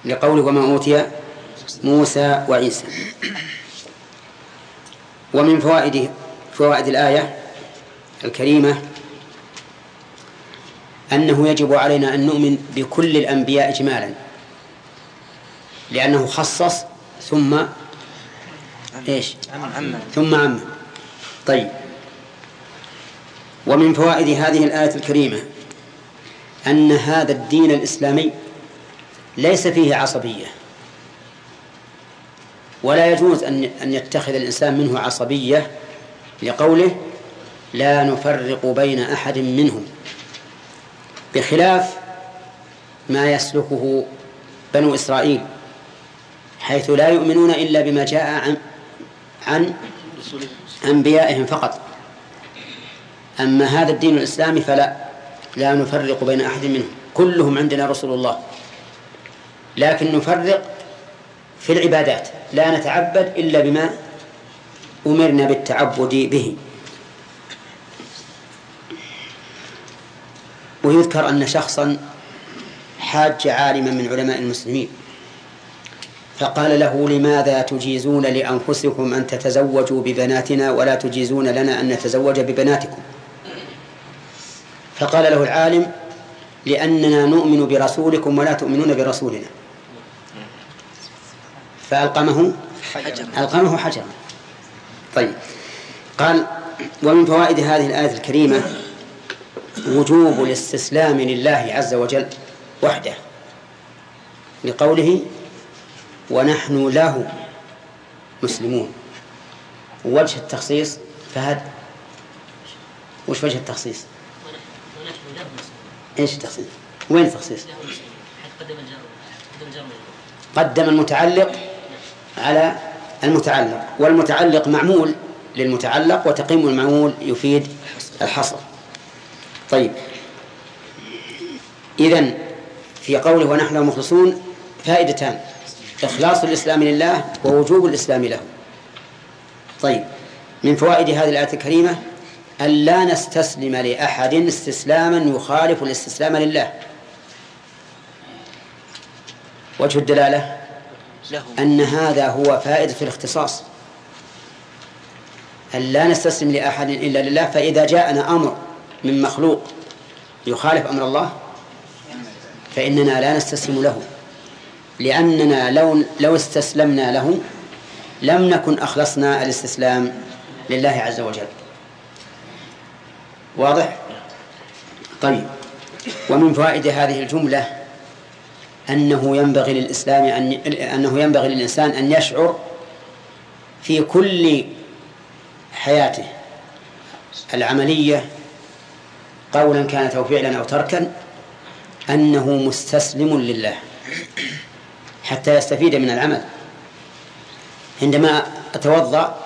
لقوله وما أوتي موسى وعيسى. ومن فوائد فوائد الآية الكريمة أنه يجب علينا أن نؤمن بكل الأنبياء إجمالا. لأنه خصص ثم إيش؟ ثم عم طيب. ومن فوائد هذه الآية الكريمة أن هذا الدين الإسلامي ليس فيه عصبية. ولا يجوز أن أن يتخذ الإنسان منه عصبية لقوله لا نفرق بين أحد منهم بخلاف ما يسلكه بنو إسرائيل حيث لا يؤمنون إلا بما جاء عن عن أنبيائهم فقط. أما هذا الدين الإسلامي فلا لا نفرق بين أحد منهم. كلهم عندنا رسول الله. لكن نفرق في العبادات. لا نتعبد إلا بما أمرنا بالتعبد به. ويذكر أن شخصا حاج عالما من علماء المسلمين. فقال له لماذا تجيزون لأنفسكم أن تتزوجوا ببناتنا ولا تجيزون لنا أن نتزوج ببناتكم؟ فقال له العالم لأننا نؤمن برسولكم ولا تؤمنون برسولنا. فألقمه؟ ألقمه حجرا. طيب. قال ومن فوائد هذه الآية الكريمة وجوب الاستسلام لله عز وجل وحده لقوله ونحن له مسلمون. وجه التخصيص فهد وش وجه التخصيص؟ إيش التخصيص؟ وين التخصيص؟ قدم المتعلق على المتعلق والمتعلق معمول للمتعلق وتقييم المعمول يفيد الحصر. طيب. إذن في قوله ونحن مخلصون فائدتان إخلاص الإسلام لله ووجوب الإسلام له. طيب. من فوائد هذه الآية الكريمة أن لا نستسلم لأحد استسلاما يخالف الاستسلام لله. وجه الدلالة أن هذا هو فائدة الاختصاص. أن لا نستسلم لأحد إلا لله فإذا جاءنا أمر من مخلوق يخالف أمر الله فإننا لا نستسلم له. لأننا لو لو استسلمنا له لم نكن أخلصنا الاستسلام لله عز وجل. واضح؟ طيب ومن فوائد هذه الجملة أنه ينبغي للإسلام أن أنه ينبغي للإنسان أن يشعر في كل حياته العملية قولا كانت أو فعلا أو تركا أنه مستسلم لله حتى يستفيد من العمل عندما أتوضأ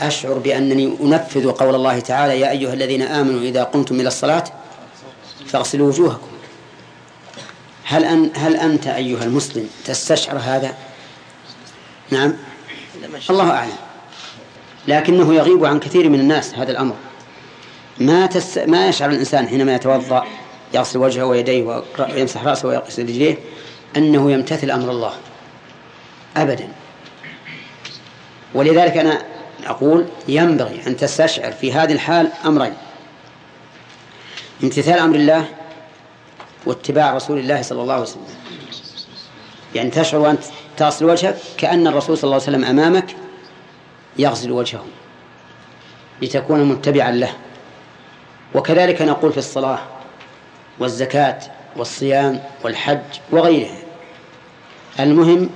أشعر بأنني أنفذ قول الله تعالى يا أيها الذين آمنوا إذا قمتم إلى الصلاة فاغسلوا وجوهكم. هل أن هل أنت أيها المسلم تستشعر هذا؟ نعم. الله أعلم. لكنه يغيب عن كثير من الناس هذا الأمر. ما تس... ما يشعر الإنسان حينما يتوضأ يغسل وجهه ويديه ويمسح رأسه ويغسل رجليه أنه يمتثل أمر الله. أبدا. ولذلك أنا أقول ينبغي أن تستشعر في هذه الحال أمرين. امتثال أمر الله واتباع رسول الله صلى الله عليه وسلم. يعني تشعر وأنت تصل وجهك كأن الرسول صلى الله عليه وسلم أمامك يغسل وجهه لتكون متبعا له. وكذلك نقول في الصلاة والزكاة والصيام والحج وغيرها. المهم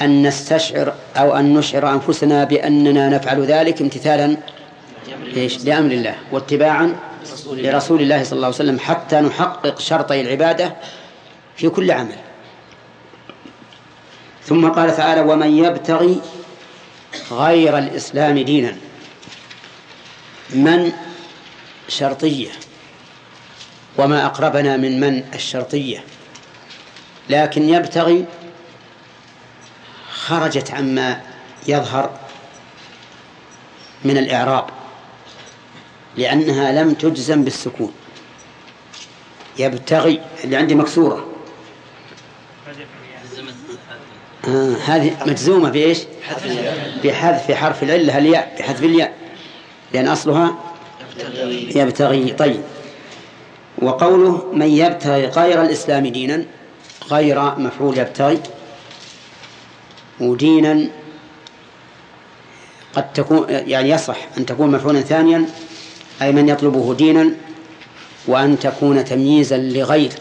أن نستشعر أو أن نشعر أنفسنا بأننا نفعل ذلك امتثالا لأمر الله واتباعا لرسول الله صلى الله عليه وسلم حتى نحقق شرطي العبادة في كل عمل. ثم قال تعالى ومن يبتغي غير الإسلام دينا من؟ شرطية. وما أقربنا من من؟ الشرطية. لكن يبتغي خرجت عما يظهر من الإعراب لأنها لم تجزم بالسكون. يبتغي اللي عندي مكسورة. آه هذه مجزومة بإيش؟ بحذف حرف العلة الياء بحذف الياء. لأن أصلها يبتغي طيب. وقوله من يبتغي غير الإسلام دينا غير مفعول يبتغي. ودينا قد تكون يعني يصح أن تكون مفعولا ثانيا أي من يطلبه دينا وأن تكون تمييزا لغير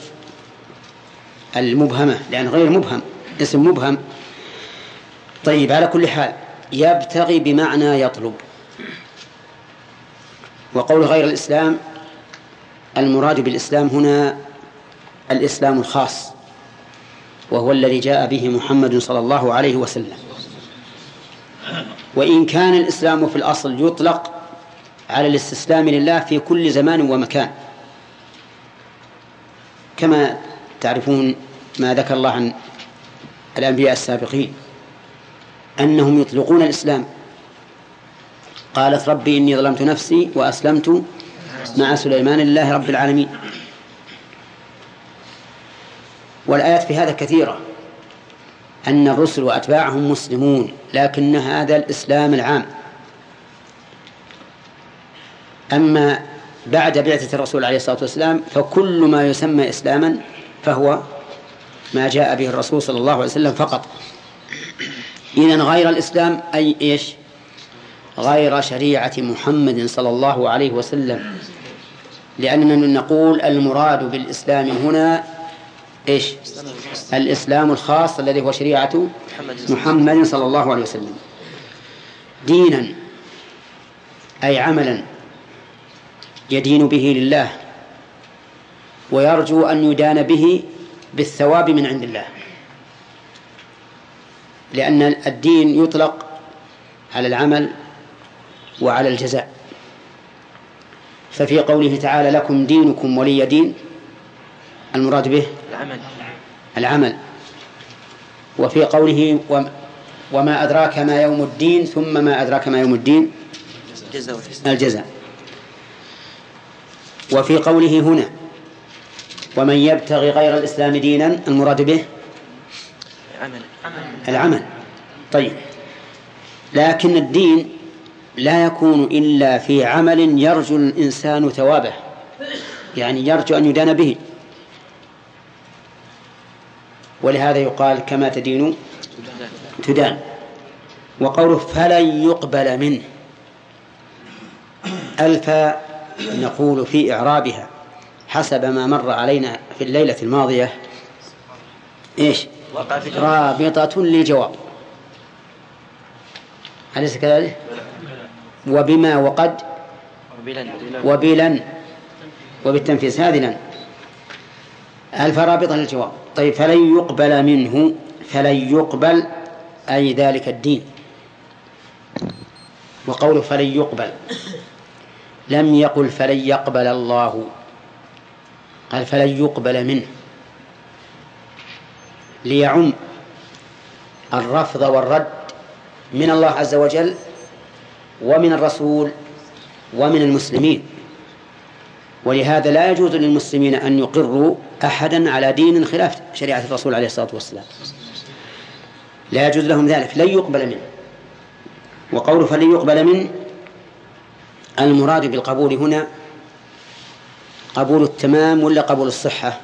المبهمة لأن غير مبهم اسم مبهم. طيب على كل حال يبتغي بمعنى يطلب. وقول غير الإسلام المراد بالإسلام هنا الإسلام الخاص. وهو الذي جاء به محمد صلى الله عليه وسلم. وإن كان الإسلام في الأصل يطلق على الاستسلام لله في كل زمان ومكان. كما تعرفون ما ذكر الله عن الأنبياء السابقين أنهم يطلقون الإسلام. قالت ربي إني ظلمت نفسي وأسلمت مع سليمان لله رب العالمين. والآيات في هذا كثيرة. أن الرسل وأتباعهم مسلمون لكن هذا الإسلام العام. أما بعد بعثة الرسول عليه الصلاة والسلام فكل ما يسمى إسلاما فهو ما جاء به الرسول صلى الله عليه وسلم فقط. إذا غير الإسلام أي إيش؟ غير شريعة محمد صلى الله عليه وسلم. لأننا نقول المراد بالإسلام هنا إيش؟ الإسلام الخاص الذي هو شريعة محمد صلى الله عليه وسلم. دينا أي عملا يدين به لله ويرجو أن يدان به بالثواب من عند الله. لأن الدين يطلق على العمل وعلى الجزاء. ففي قوله تعالى لكم دينكم ولي دين. المراد به العمل. العمل. وفي قوله وما أدراك ما يوم الدين ثم ما أدراك ما يوم الدين. الجزاء وفي قوله هنا ومن يبتغي غير الإسلام دينا المراد به؟ العمل. العمل. طيب. لكن الدين لا يكون إلا في عمل يرجو الإنسان ثوابه. يعني يرجو أن يدان به. ولهذا يقال كما تدين تدان. وقوله فلن يقبل منه. ألف نقول في إعرابها. حسب ما مر علينا في الليلة الماضية. إيش؟ رابطة للجواب أليس كذلك؟ وبما وقد وبلن. وبالتنفيذ. هذه لن. ألف رابطة للجواب. طيب فلن يقبل منه فلن يقبل أي ذلك الدين. وقوله فلن يقبل لم يقل فلن يقبل الله قال فلن يقبل منه. ليعم الرفض والرد من الله عز وجل ومن الرسول ومن المسلمين. ولهذا لا يجوز للمسلمين أن يقروا أحدا على دين خلاف شريعة الرسول عليه الصلاة والسلام. لا يجوز لهم ذلك لن يقبل منه. وقوله فلن يقبل منه المراد بالقبول هنا قبول التمام ولا قبول الصحة؟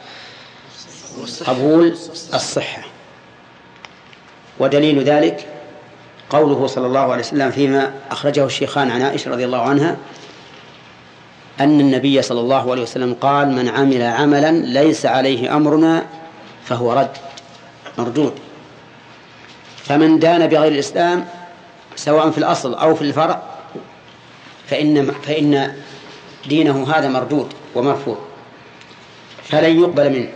قبول الصحة. ودليل ذلك قوله صلى الله عليه وسلم فيما أخرجه الشيخان عن عائشة رضي الله عنها أن النبي صلى الله عليه وسلم قال من عمل عملا ليس عليه أمرنا فهو رد مردود. فمن دان بغير الإسلام سواء في الأصل أو في الفرع فإن فإن دينه هذا مردود ومرفوض فلن يقبل منه.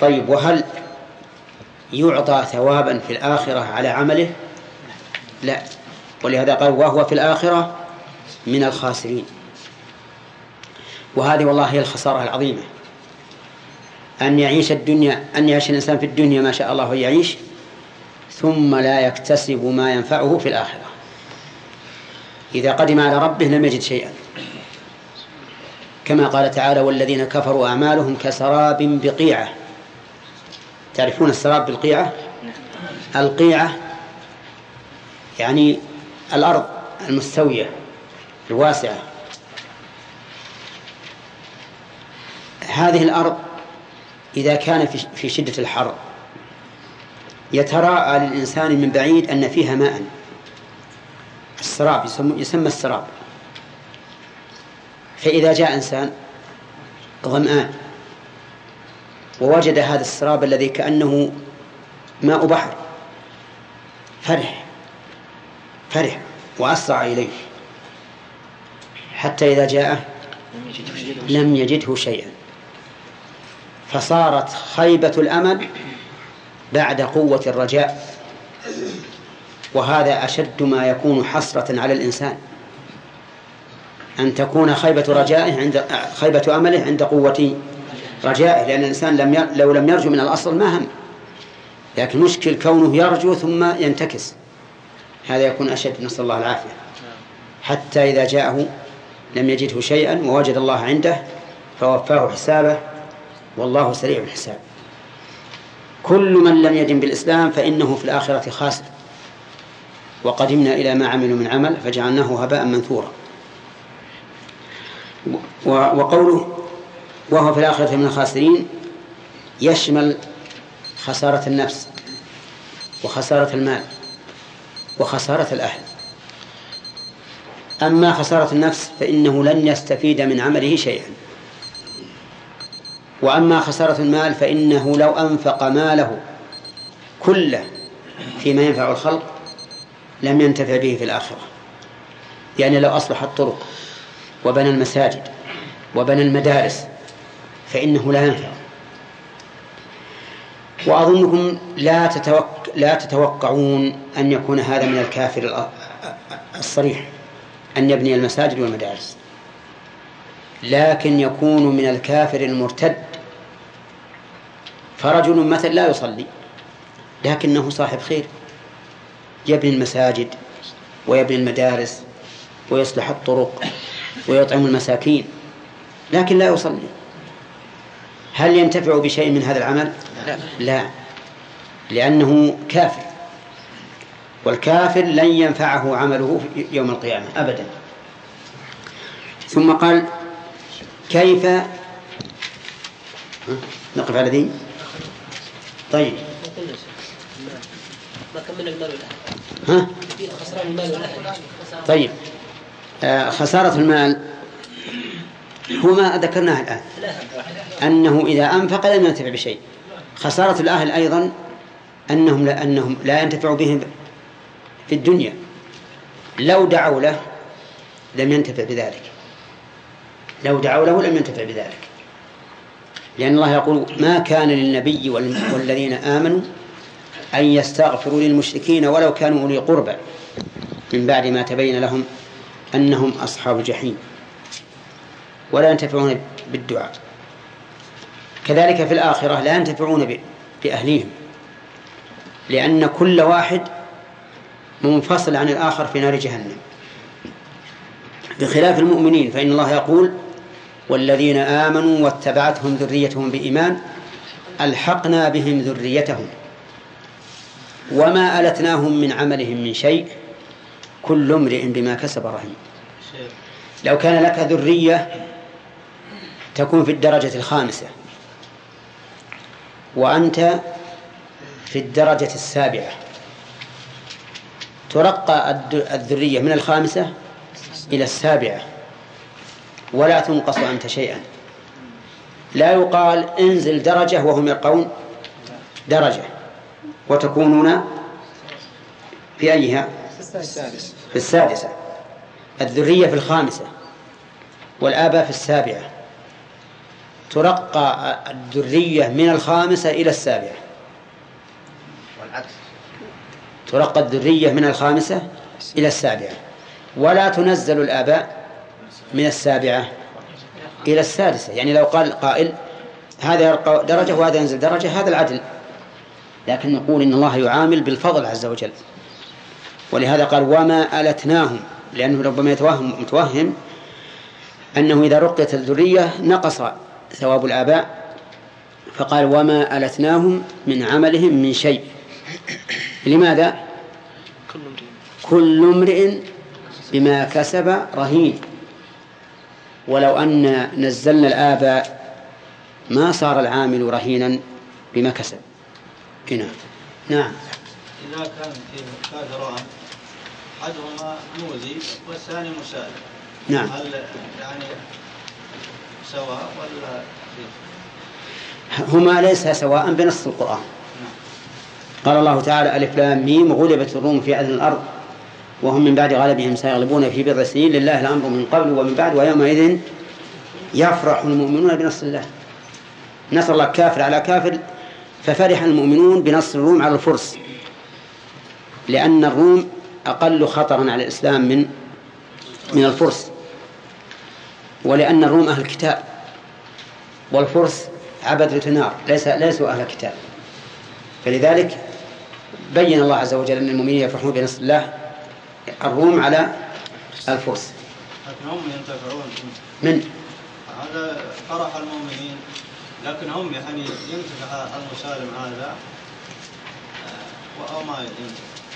طيب وهل يعطى ثوابا في الآخرة على عمله؟ لا. ولهذا قال وهو في الآخرة من الخاسرين. وهذه والله هي الخسارة العظيمة. أن يعيش الدنيا أن يعيش الإنسان في الدنيا ما شاء الله يعيش ثم لا يكتسب ما ينفعه في الآخرة. إذا قدم على ربه لم يجد شيئا. كما قال تعالى والذين كفروا أعمالهم كسراب بقيعة. تعرفون السراب بالقيعة؟ القيعة يعني الأرض المستوية الواسعة. هذه الأرض إذا كان في شدة الحر. يتراءى للإنسان من بعيد أن فيها ماء. السراب يسمى السراب. فإذا جاء إنسان ظمآن ووجد هذا السراب الذي كأنه ماء بحر فرح فرح وأسرع إليه. حتى إذا جاءه لم يجده شيئا. فصارت خيبة الأمل بعد قوة الرجاء. وهذا أشد ما يكون حسرة على الإنسان. أن تكون خيبة رجائه عند خيبة أمله عند قوة رجائه. لأن الإنسان لم ي... لو لم يرجو من الأصل ما هم. لكن مشكل كونه يرجو ثم ينتكس. هذا يكون أشد نسأل الله العافية. حتى إذا جاءه لم يجده شيئا ووجد الله عنده فوفاه حسابه والله سريع الحساب. كل من لم يدن بالإسلام فإنه في الآخرة خاسر. وقدمنا إلى ما عملوا من عمل فجعلناه هباء منثورا. وقوله وهو في الآخرة من الخاسرين يشمل خسارة النفس وخسارة المال وخسارة الأهل. أما خسارة النفس فإنه لن يستفيد من عمله شيئا. وأما خسارة المال فإنه لو أنفق ماله كله فيما ينفع الخلق لم ينتفع به في الآخرة. يعني لو أصلح الطرق وبنى المساجد وبنى المدارس فإنه لا ينفع. وأظنكم لا تتوق... لا تتوقعون أن يكون هذا من الكافر الصريح أن يبني المساجد والمدارس. لكن يكون من الكافر المرتد فرجل مثل لا يصلي لكنه صاحب خير يبني المساجد ويبني المدارس ويصلح الطرق ويطعم المساكين لكن لا يصلي هل ينتفع بشيء من هذا العمل؟ لا, لا. لأنه كافر والكافر لن ينفعه عمله يوم القيامة أبدا ثم قال كيف نقف على ذي طيب. ما كملنا المال والأهل. ها؟ خسران المال والأهل. طيب. آه خسارة المال هو ما ذكرناه الآن. أنه إذا أنفق لم ينتفع بشيء. خسارة الأهل أيضا أنهم لا أنهم لا ينتفعوا بهم في الدنيا. لو دعوا له لم ينتفع بذلك. لو دعوا له لم ينتفع بذلك. لأن الله يقول ما كان للنبي والذين آمنوا أن يستغفروا للمشركين ولو كانوا أولي قربى من بعد ما تبين لهم أنهم أصحاب الجحيم ولا ينتفعون بالدعاء. كذلك في الآخرة لا ينتفعون بأهليهم. لأن كل واحد منفصل عن الآخر في نار جهنم. بخلاف المؤمنين فإن الله يقول والذين آمنوا واتبعتهم ذريتهم بإيمان ألحقنا بهم ذريتهم. وما ألتناهم من عملهم من شيء كل امرئ بما كسب رهين. لو كان لك ذرية تكون في الدرجة الخامسة وأنت في الدرجة السابعة ترقى الذرية من الخامسة إلى السابعة. ولا تنقص أنت شيئا. لا يقال انزل درجة وهم يرقون درجة. وتكونون في أيها؟ في السادسة. الذرية في الخامسة والآباء في السابعة. ترقى الذرية من الخامسة إلى السابعة. والعكس ترقى الذرية من الخامسة إلى السابعة. ولا تنزل الآباء من السابعة إلى السادسة. يعني لو قال قائل هذا يرقى درجة وهذا ينزل درجة هذا العدل. لكن نقول إن الله يعامل بالفضل عز وجل. ولهذا قال وما ألتناهم لأنه ربما يتوهم متوهم أنه إذا رقيت الذرية نقص ثواب الآباء. فقال وما ألتناهم من عملهم من شيء. لماذا؟ كل امرئ. بما كسب رهين. ولو أن نزلنا الآباء ما صار العامل رهينا بما كسب. هنا. نعم. إذا كان في كافران أحدهما موزي والثاني مسالم نعم. هل يعني سواء ولا هما ليس سواء بنص القرآن. قال الله تعالى ألف لام ميم غلبت الروم في أذن الأرض. وهم من بعد غلبهم سيغلبون في بضع سنين لله الأمر من قبل ومن بعد ويومئذ يفرح المؤمنون بنصر الله. نصر الله كافر على كافر ففرح المؤمنون بنصر الروم على الفرس. لأن الروم أقل خطرا على الإسلام من من الفرس. ولأن الروم أهل الكتاب والفرس عبدة نار ليس ليسوا أهل الكتاب فلذلك بين الله عز وجل أن المؤمنين يفرحون بنصر الله. الروم على الفرس. لكن هم ينتفعون. من؟ هذا فرح المؤمنين لكن هم يعني ينتفع المسالم هذا أو ما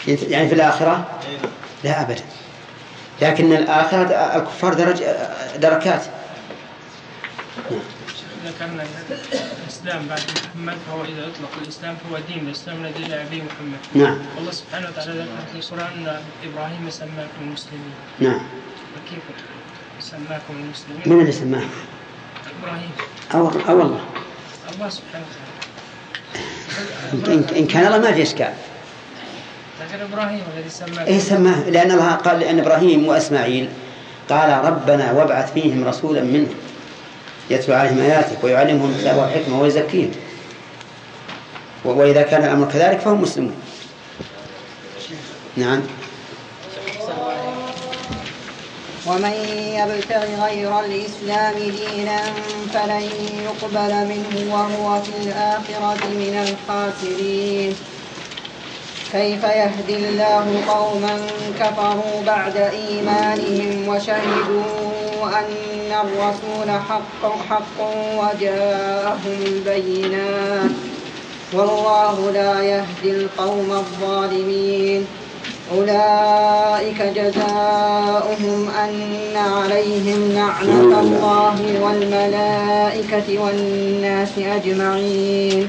ينتفع. يعني في الآخرة؟ نعم. لا أبدا لكن الآخرة الكفار درج دركات. إذا كان الإسلام بعد محمد فهو إذا أطلق الإسلام فهو دين الإسلام الذي جاء به محمد. نعم. والله سبحانه وتعالى ذكر في القرآن أن إبراهيم سماكم المسلمين. نعم. فكيف سماكم المسلمين؟ من اللي سماه؟ إبراهيم. أو والله الله. سبحانه وتعالى. إن كان الله ما في إشكال. لكن إبراهيم الذي سماكم. إيه سماه. لأن الله قال لأن إبراهيم وإسماعيل قال ربنا وابعث فيهم رسولا منهم. يتلو عليهم آياتك ويعلمهم الكتاب والحكمة ويزكيهم. وإذا كان الأمر كذلك فهم مسلمون. نعم. ومن يبتغ غير الإسلام دينا فلن يقبل منه وهو في الآخرة من الخاسرين. كيف يهدي الله قوما كفروا بعد إيمانهم وشهدوا أن الرسول حق حق وجاءهم البينات؟ والله لا يهدي القوم الظالمين. أولئك جزاؤهم أن عليهم لعنة الله والملائكة والناس أجمعين.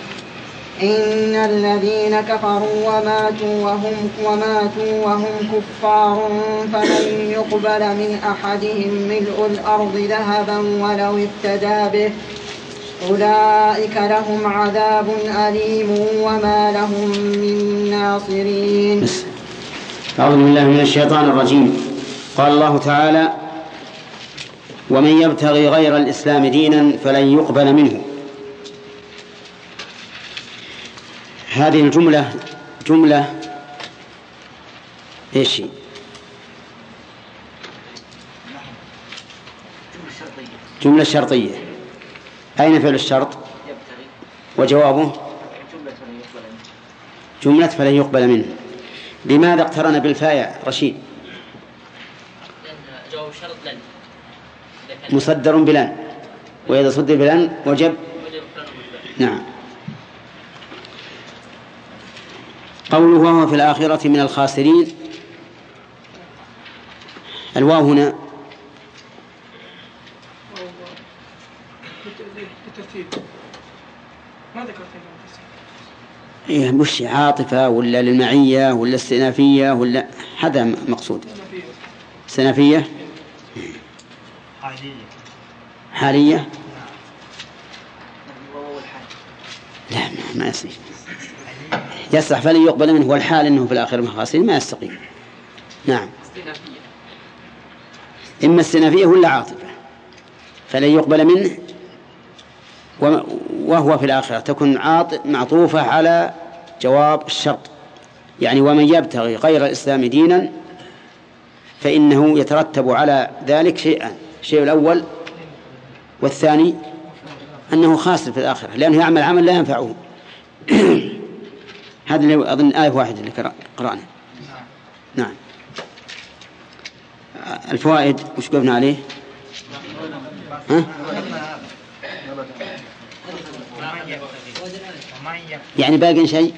إن الذين كفروا وماتوا وهم وماتوا وهم كفار فلن يقبل من أحدهم ملء الأرض ذهبا ولو افتدى به. أولئك لهم عذاب أليم وما لهم من ناصرين. أعوذ بالله من الشيطان الرجيم. قال الله تعالى ومن يبتغي غير الإسلام دينا فلن يقبل منه. هذه الجملة جملة إيش؟ جملة شرطية أين فعل الشرط؟ وجوابه جملة فلن يقبل منه لماذا اقترن بالفاء رشيد؟ جواب لن مصدر بلن وإذا صدر بلن وجب نعم قوله وهو في الآخرة من الخاسرين. الواو هنا. إيه مش عاطفة ولا للمعية ولا استئنافية ولا هذا مقصود. استئنافية حالية حالية. لا ما يصير. يصلح فلن يقبل منه والحال إنه في الآخرة من الخاسرين ما يستقيم. نعم. إما استئنافيه ولا عاطفة؟ فلن يقبل منه وهو في الآخرة تكون معطوفة على جواب الشرط. يعني ومن يبتغي غير الإسلام دينا فإنه يترتب على ذلك شيئان الشيء الأول والثاني أنه خاسر في الآخرة لأنه يعمل عمل لا ينفعه. هذا اللي أظن آية واحدة اللي قرأ- قرأنا. نعم. الفوائد وش قلنا عليه؟ ها؟ يعني باقي شيء؟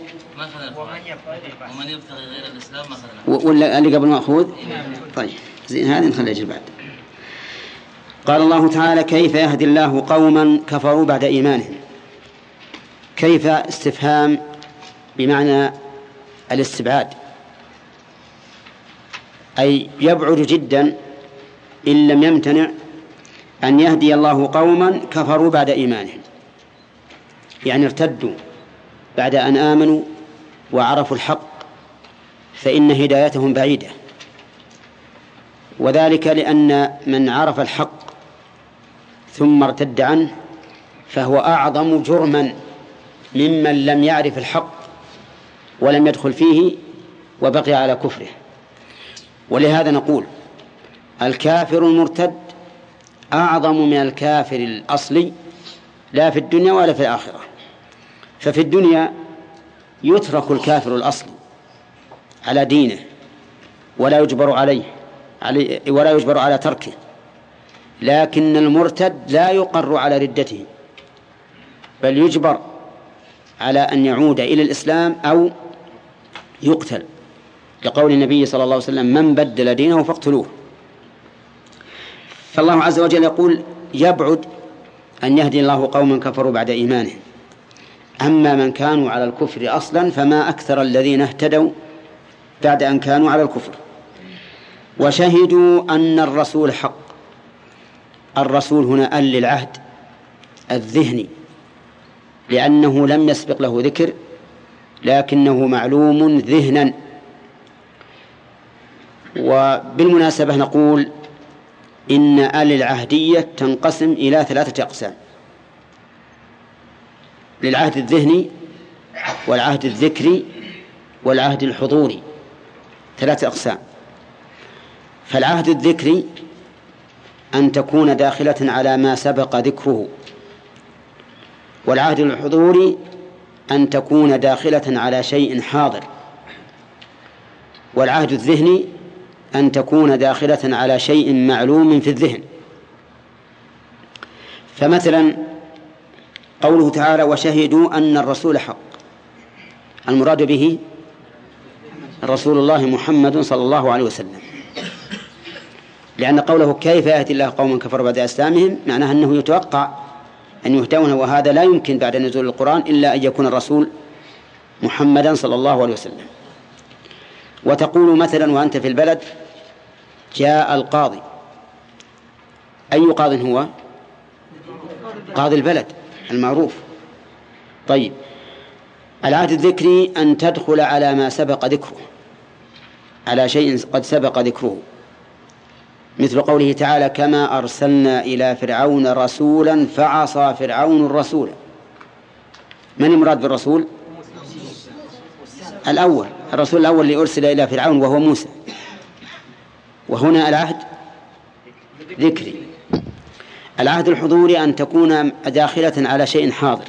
ومن يبتغي غير الإسلام و- ولا اللي قبل مأخوذ طيب. زين هذه نخليها أجل بعد. قال الله تعالى كيف يهدي الله قوما كفروا بعد إيمانهم؟ كيف استفهام بمعنى الاستبعاد. أي يبعد جدا إن لم يمتنع أن يهدي الله قوما كفروا بعد إيمانهم. يعني ارتدوا بعد أن آمنوا وعرفوا الحق فإن هدايتهم بعيدة. وذلك لأن من عرف الحق ثم ارتد عنه فهو أعظم جرما ممن لم يعرف الحق ولم يدخل فيه وبقي على كفره. ولهذا نقول الكافر المرتد أعظم من الكافر الأصلي لا في الدنيا ولا في الآخرة. ففي الدنيا يترك الكافر الأصلي على دينه ولا يجبر عليه علي ولا يجبر على تركه. لكن المرتد لا يقر على ردته بل يجبر على أن يعود إلى الإسلام أو يقتل لقول النبي صلى الله عليه وسلم من بدل دينه فاقتلوه. فالله عز وجل يقول يبعد أن يهدي الله قوما كفروا بعد إيمانهم. أما من كانوا على الكفر أصلا فما أكثر الذين اهتدوا بعد أن كانوا على الكفر. وشهدوا أن الرسول حق. الرسول هنا أل للعهد الذهني لأنه لم يسبق له ذكر لكنه معلوم ذهنا. وبالمناسبة نقول إن آل العهدية تنقسم إلى ثلاثة أقسام. للعهد الذهني والعهد الذكري والعهد الحضوري. ثلاثة أقسام. فالعهد الذكري أن تكون داخلة على ما سبق ذكره. والعهد الحضوري أن تكون داخلة على شيء حاضر. والعهد الذهني أن تكون داخلة على شيء معلوم في الذهن. فمثلا قوله تعالى وشهدوا أن الرسول حق. المراد به رسول الله محمد صلى الله عليه وسلم. لأن قوله كيف يأتي الله قوما كفروا بعد إسلامهم؟ معناه أنه يتوقع أن يهدون وهذا لا يمكن بعد نزول القرآن إلا أن يكون الرسول محمدا صلى الله عليه وسلم. وتقول مثلا وأنت في البلد جاء القاضي. أي قاض هو؟ قاضي البلد المعروف. طيب العهد الذكري أن تدخل على ما سبق ذكره على شيء قد سبق ذكره. مثل قوله تعالى كما أرسلنا إلى فرعون رسولا فعصى فرعون الرسول. من المراد بالرسول؟ الأول الرسول الأول اللي أرسل إلى فرعون وهو موسى. وهنا العهد ذكري. العهد الحضوري أن تكون داخلة على شيء حاضر.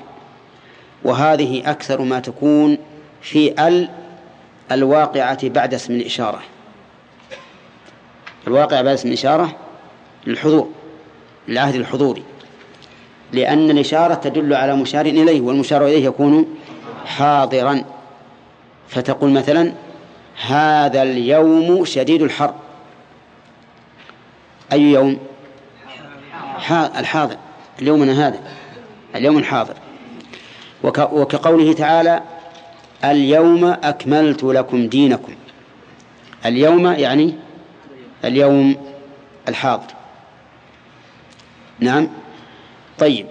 وهذه أكثر ما تكون في ال الواقعة بعد اسم الإشارة. الواقع اسم الإشارة للحضور العهد الحضوري لأن الإشارة تدل على مشار إليه والمشار إليه يكون حاضرا. فتقول مثلا هذا اليوم شديد الحر. أي يوم؟ الحاضر. اليومنا هذا اليوم الحاضر. وكقوله تعالى اليوم أكملت لكم دينكم. اليوم يعني اليوم الحاضر. نعم؟ طيب.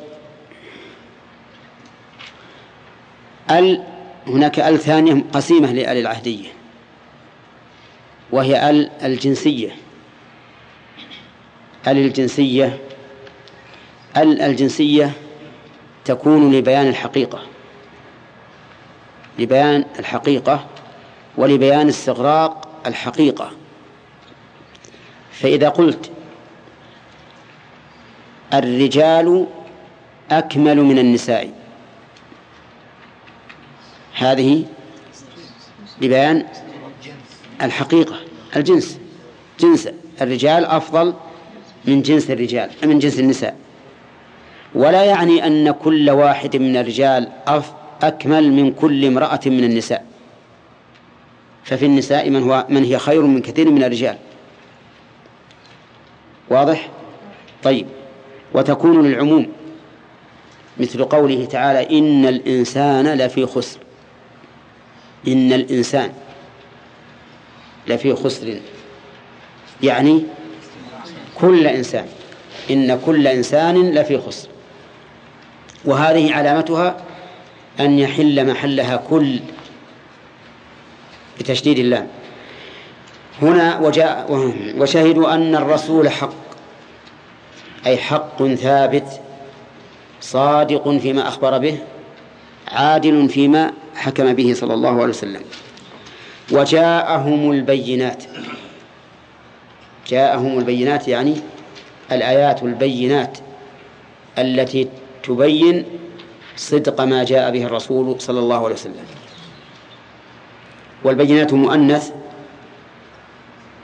ال هناك ال ثانية قسيمة لآل العهدية. وهي ال الجنسية. ال الجنسية. ال الجنسية تكون لبيان الحقيقة. لبيان الحقيقة ولبيان استغراق الحقيقة. فإذا قلت الرجال أكمل من النساء هذه لبيان الحقيقة الجنس جنس الرجال أفضل من جنس الرجال من جنس النساء. ولا يعني أن كل واحد من الرجال أكمل من كل امرأة من النساء. ففي النساء من هو من هي خير من كثير من الرجال. واضح؟ طيب. وتكون للعموم مثل قوله تعالى إن الإنسان لفي خسر. إن الإنسان لفي خسر. يعني كل إنسان. إن كل إنسان لفي خسر. وهذه علامتها أن يحل محلها كل بتشديد اللام هنا وجاء وشهدوا أن الرسول حق. أي حق ثابت صادق فيما أخبر به عادل فيما حكم به صلى الله عليه وسلم. وجاءهم البينات. جاءهم البينات يعني الآيات البينات التي تبين صدق ما جاء به الرسول صلى الله عليه وسلم. والبينات مؤنث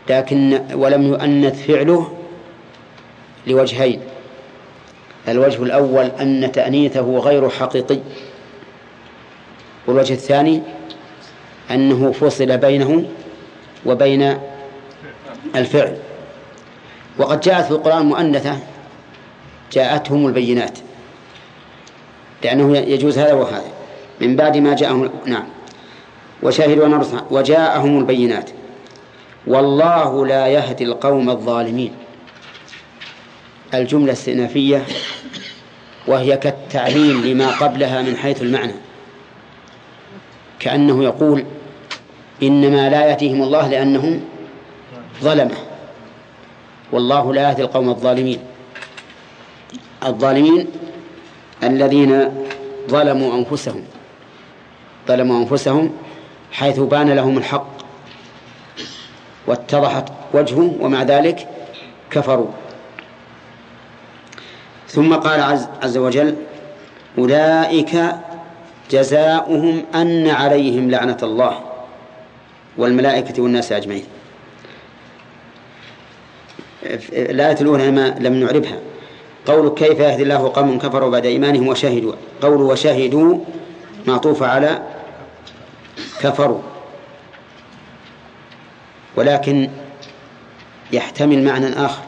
لكن ولم يؤنث فعله لوجهين. الوجه الأول أن تأنيثه غير حقيقي. والوجه الثاني أنه فصل بينه وبين الفعل. وقد جاءت في القرآن مؤنثة جاءتهم البينات. لأنه يجوز هذا وهذا. من بعد ما جاءهم نعم. وشاهدوا أن وجاءهم البينات. والله لا يهدي القوم الظالمين. الجملة الاستئنافية وهي كالتعليل لما قبلها من حيث المعنى. كأنه يقول إنما لا يأتيهم الله لأنهم ظلمة. والله لا يهدي القوم الظالمين. الظالمين الذين ظلموا أنفسهم ظلموا أنفسهم حيث بان لهم الحق واتضحت وجهه ومع ذلك كفروا. ثم قال عز, عز وجل أولئك جزاؤهم أن عليهم لعنة الله والملائكة والناس أجمعين. الآية الأولى ما لم نعربها. قول كيف يهدي الله قوم كفروا بعد إيمانهم وشهدوا. قول وشهدوا معطوف على كفروا. ولكن يحتمل معنى آخر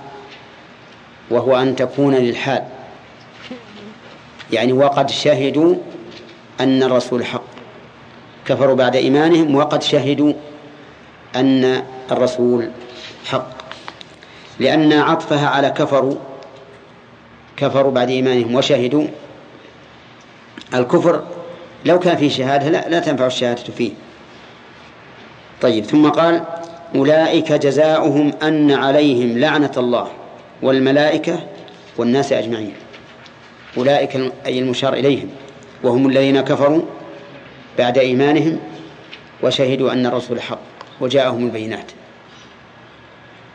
وهو أن تكون للحال. يعني وقد شهدوا أن الرسول حق. كفروا بعد إيمانهم وقد شهدوا أن الرسول حق. لأن عطفها على كفروا كفروا بعد إيمانهم وشهدوا. الكفر لو كان فيه شهادة لا, لا تنفع الشهادة فيه. طيب ثم قال أولئك جزاؤهم أن عليهم لعنة الله والملائكة والناس أجمعين. أولئك أي المشار إليهم وهم الذين كفروا بعد إيمانهم وشهدوا أن الرسول حق وجاءهم البينات.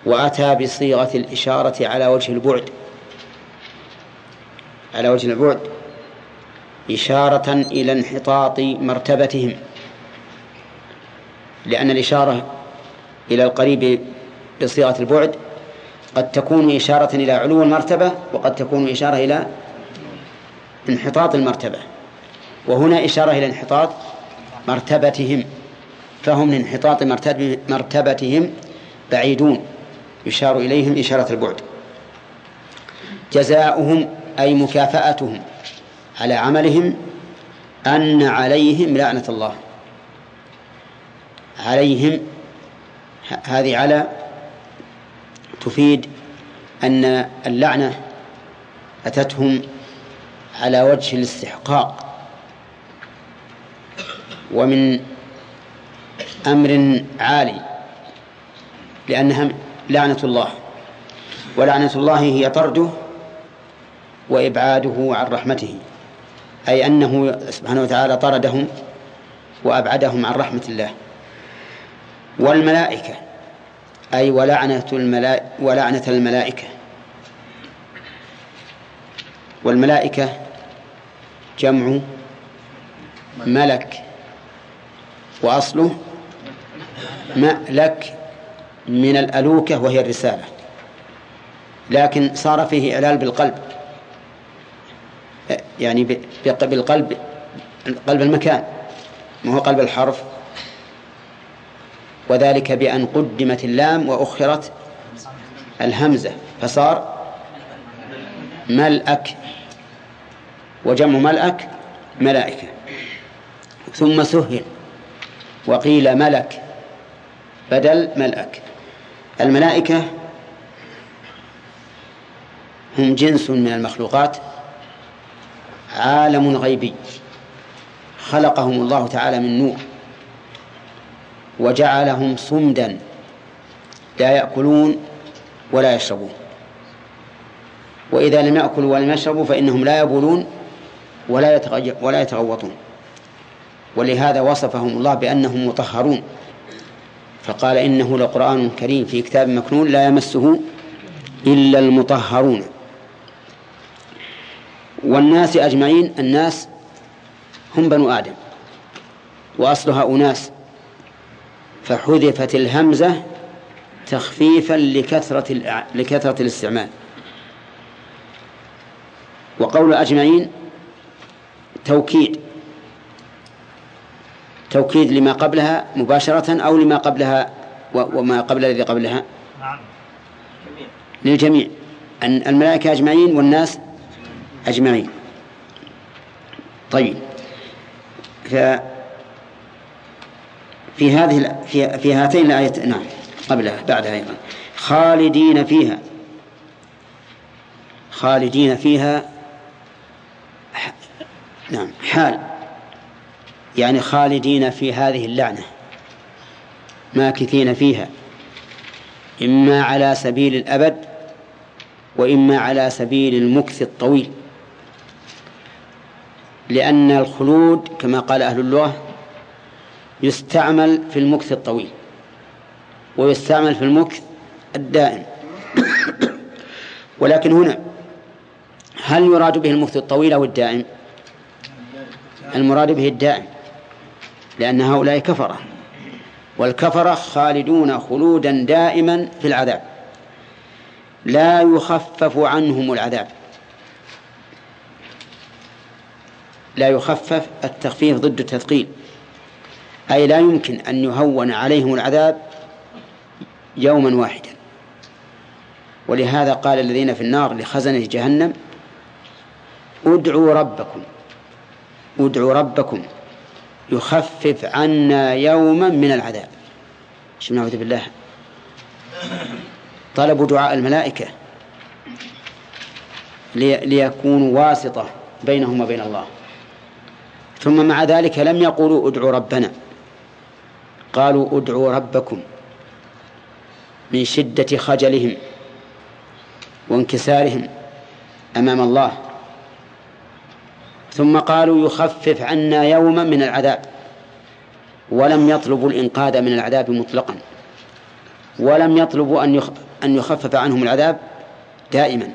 وأتى بصيغة الإشارة على وجه البعد على وجه البعد إشارة إلى انحطاط مرتبتهم لأن الإشارة إلى القريب بصيغة البعد قد تكون إشارة إلى علو المرتبة وقد تكون إشارة إلى انحطاط المرتبة. وهنا إشارة إلى انحطاط مرتبتهم. فهم من انحطاط مرتبتهم بعيدون. يشار إليهم إشارة البعد. جزاؤهم أي مكافأتهم على عملهم أن عليهم لعنة الله. عليهم هذه على تفيد أن اللعنة أتتهم على وجه الاستحقاق. ومن أمر عالي لأنها لعنة الله. ولعنة الله هي طرده وإبعاده عن رحمته. أي أنه سبحانه وتعالى طردهم وأبعدهم عن رحمة الله. والملائكة أي ولعنة الملائكة ولعنة الملائكة. والملائكة جمع ملك وأصله مألك من الألوكة وهي الرسالة. لكن صار فيه إعلال بالقلب. يعني بالقلب قلب المكان ما هو قلب الحرف. وذلك بأن قدمت اللام وأخرت الهمزة فصار ملأك وجمع ملأك ملائكة. ثم سهل وقيل ملك بدل ملأك. الملائكة هم جنس من المخلوقات عالم غيبي. خلقهم الله تعالى من نور وجعلهم صمدا لا يأكلون ولا يشربون. وإذا لم يأكلوا ولم يشربوا فإنهم لا يبولون ولا ولا يتغوطون. ولهذا وصفهم الله بأنهم مطهرون. فقال إنه لقرآن كريم في كتاب مكنون لا يمسه إلا المطهرون. والناس أجمعين الناس هم بنو آدم. وأصلها أناس. فحذفت الهمزة تخفيفا لكثرة لكثرة الاستعمال. وقول أجمعين توكيد. توكيد لما قبلها مباشرة أو لما قبلها وما قبل الذي قبلها؟ نعم. للجميع. أن الملائكة أجمعين والناس أجمعين. طيب. ف في هذه في في هاتين الآيتين نعم. قبلها بعدها أيضا. خالدين فيها. خالدين فيها نعم. حال. يعني خالدين في هذه اللعنة. ماكثين فيها. إما على سبيل الأبد وإما على سبيل المكث الطويل. لأن الخلود كما قال أهل اللغة يستعمل في المكث الطويل. ويستعمل في المكث الدائم. ولكن هنا هل يراد به المكث الطويل أو الدائم؟ المراد به الدائم لأن هؤلاء كفرة. والكفرة خالدون خلودا دائما في العذاب. لا يخفف عنهم العذاب. لا يخفف التخفيف ضد التثقيل. أي لا يمكن أن يهون عليهم العذاب يوما واحدا. ولهذا قال الذين في النار لخزنة جهنم ادعوا ربكم ادعوا ربكم يخفف عنا يوما من العذاب. شو نعوذ بالله. طلبوا دعاء الملائكة ليكونوا واسطة بينهم وبين الله. ثم مع ذلك لم يقولوا ادعوا ربنا. قالوا ادعوا ربكم من شدة خجلهم وانكسارهم أمام الله. ثم قالوا يخفف عنا يوما من العذاب. ولم يطلبوا الإنقاذ من العذاب مطلقا. ولم يطلبوا أن أن يخفف عنهم العذاب دائما.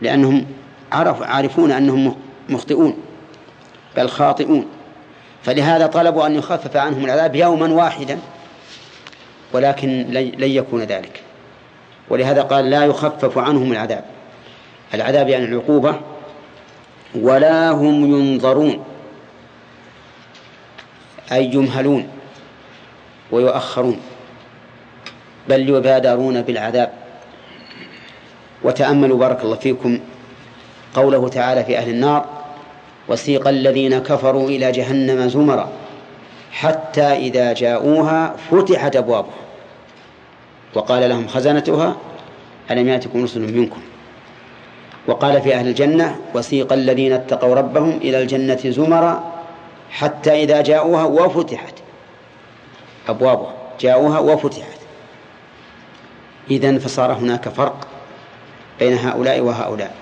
لأنهم عرفوا عارفون أنهم مخطئون بل خاطئون. فلهذا طلبوا أن يخفف عنهم العذاب يوما واحدا ولكن لن يكون ذلك. ولهذا قال لا يخفف عنهم العذاب. العذاب يعني العقوبة ولا هم ينظرون أي يمهلون ويؤخرون بل يبادرون بالعذاب. وتأملوا بارك الله فيكم قوله تعالى في أهل النار وسيق الذين كفروا إلى جهنم زمرا حتى إذا جاءوها فتحت أبوابها. وقال لهم خزنتها ألم يأتكم رسل منكم؟ وقال في أهل الجنة وسيق الذين اتقوا ربهم إلى الجنة زمرا حتى إذا جاءوها وفتحت. أبوابها. جاءوها وفتحت. إذن فصار هناك فرق بين هؤلاء وهؤلاء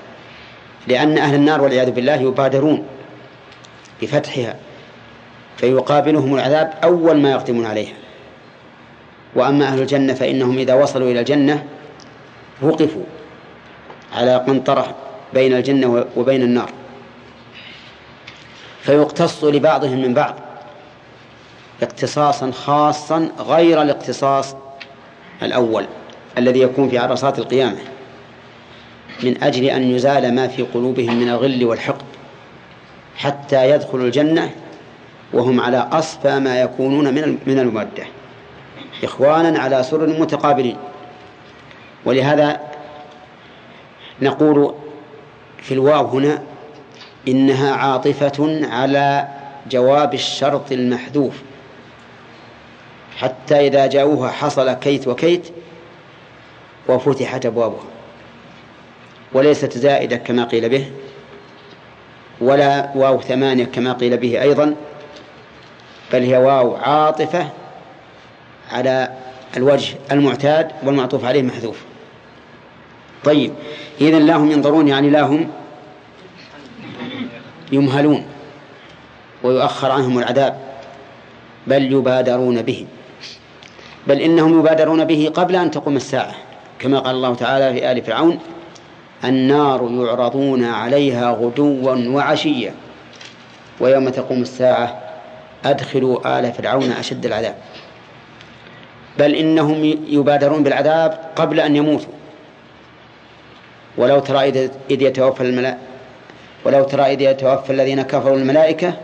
لأن أهل النار والعياذ بالله يبادرون بفتحها فيقابلهم العذاب أول ما يقدمون عليها. وأما أهل الجنة فإنهم إذا وصلوا إلى الجنة وقفوا. على قنطرة بين الجنة وبين النار. فيقتص لبعضهم من بعض اقتصاصا خاصا غير الاقتصاص الأول الذي يكون في عرصات القيامة من أجل أن يزال ما في قلوبهم من الغل والحقد حتى يدخلوا الجنة وهم على أصفى ما يكونون من من المودة. إخوانا على سرر متقابلين. ولهذا نقول في الواو هنا إنها عاطفة على جواب الشرط المحذوف. حتى إذا جاءوها حصل كيت وكيت وفتحت أبوابها. وليست زائدة كما قيل به ولا واو ثمانية كما قيل به أيضا بل هي واو عاطفة على الوجه المعتاد والمعطوف عليه محذوف. طيب. إذن لا هم ينظرون يعني لا هم يمهلون ويؤخر عنهم العذاب. بل يبادرون به. بل إنهم يبادرون به قبل أن تقوم الساعة. كما قال الله تعالى في آل فرعون النار يعرضون عليها غدوا وعشيا. ويوم تقوم الساعة أدخلوا آل فرعون أشد العذاب. بل إنهم يبادرون بالعذاب قبل أن يموتوا. ولو ترى إذ يتوفى الملائكة ولو ترى إذ يتوفى الذين كفروا الملائكة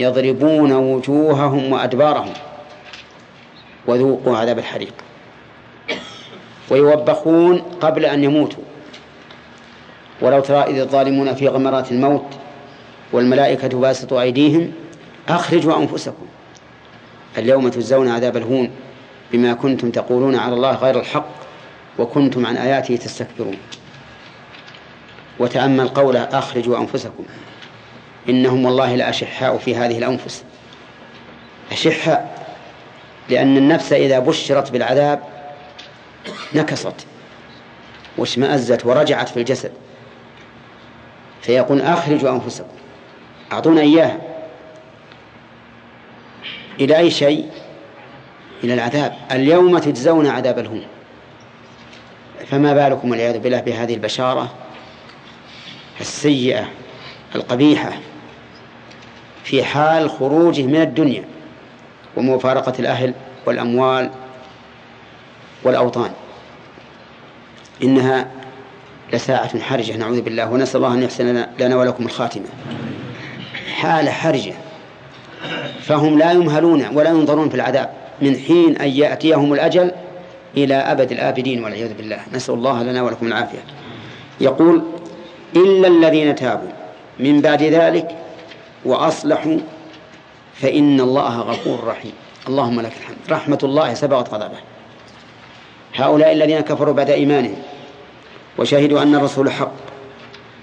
يضربون وجوههم وأدبارهم وذوقوا عذاب الحريق. ويوبخون قبل أن يموتوا. ولو ترى إذ الظالمون في غمرات الموت والملائكة باسطوا أيديهم أخرجوا أنفسكم. اليوم تجزون عذاب الهون بما كنتم تقولون على الله غير الحق. وكنتم عن آياته تستكبرون. وتأمل قوله أخرجوا أنفسكم. إنهم والله لأشحاء في هذه الأنفس. أشحاء لأن النفس إذا بشرت بالعذاب نكصت واشمأزت ورجعت في الجسد. فيقول أخرجوا أنفسكم. أعطونا إياها. إلى أي شيء؟ إلى العذاب. اليوم تجزون عذاب الهون. فما بالكم والعياذ بالله بهذه البشارة السيئة القبيحة في حال خروجه من الدنيا ومفارقة الأهل والأموال والأوطان. إنها لساعة حرجة نعوذ بالله ونسأل الله أن يحسن لنا ولكم الخاتمة. حالة حرجة فهم لا يمهلون ولا ينظرون في العذاب. من حين أن يأتيهم الأجل إلى أبد الآبدين والعياذ بالله. نسأل الله لنا ولكم العافية. يقول إلا الذين تابوا من بعد ذلك وأصلحوا فإن الله غفور رحيم. اللهم لك الحمد. رحمة الله سبقت غضبه. هؤلاء الذين كفروا بعد إيمانهم وشهدوا أن الرسول حق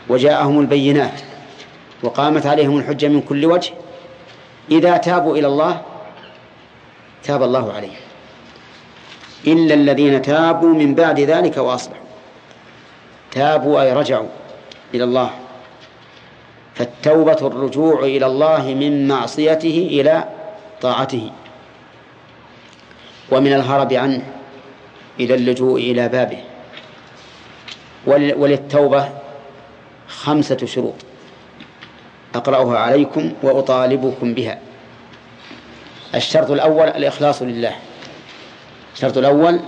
وجاءهم البينات وقامت عليهم الحجة من كل وجه إذا تابوا إلى الله تاب الله عليهم. إلا الذين تابوا من بعد ذلك وأصلحوا. تابوا أي رجعوا إلى الله. فالتوبة الرجوع إلى الله من معصيته إلى طاعته. ومن الهرب عنه إلى اللجوء إلى بابه. وللتوبة خمسة شروط أقرأها عليكم وأطالبكم بها. الشرط الأول الإخلاص لله. الشرط الأول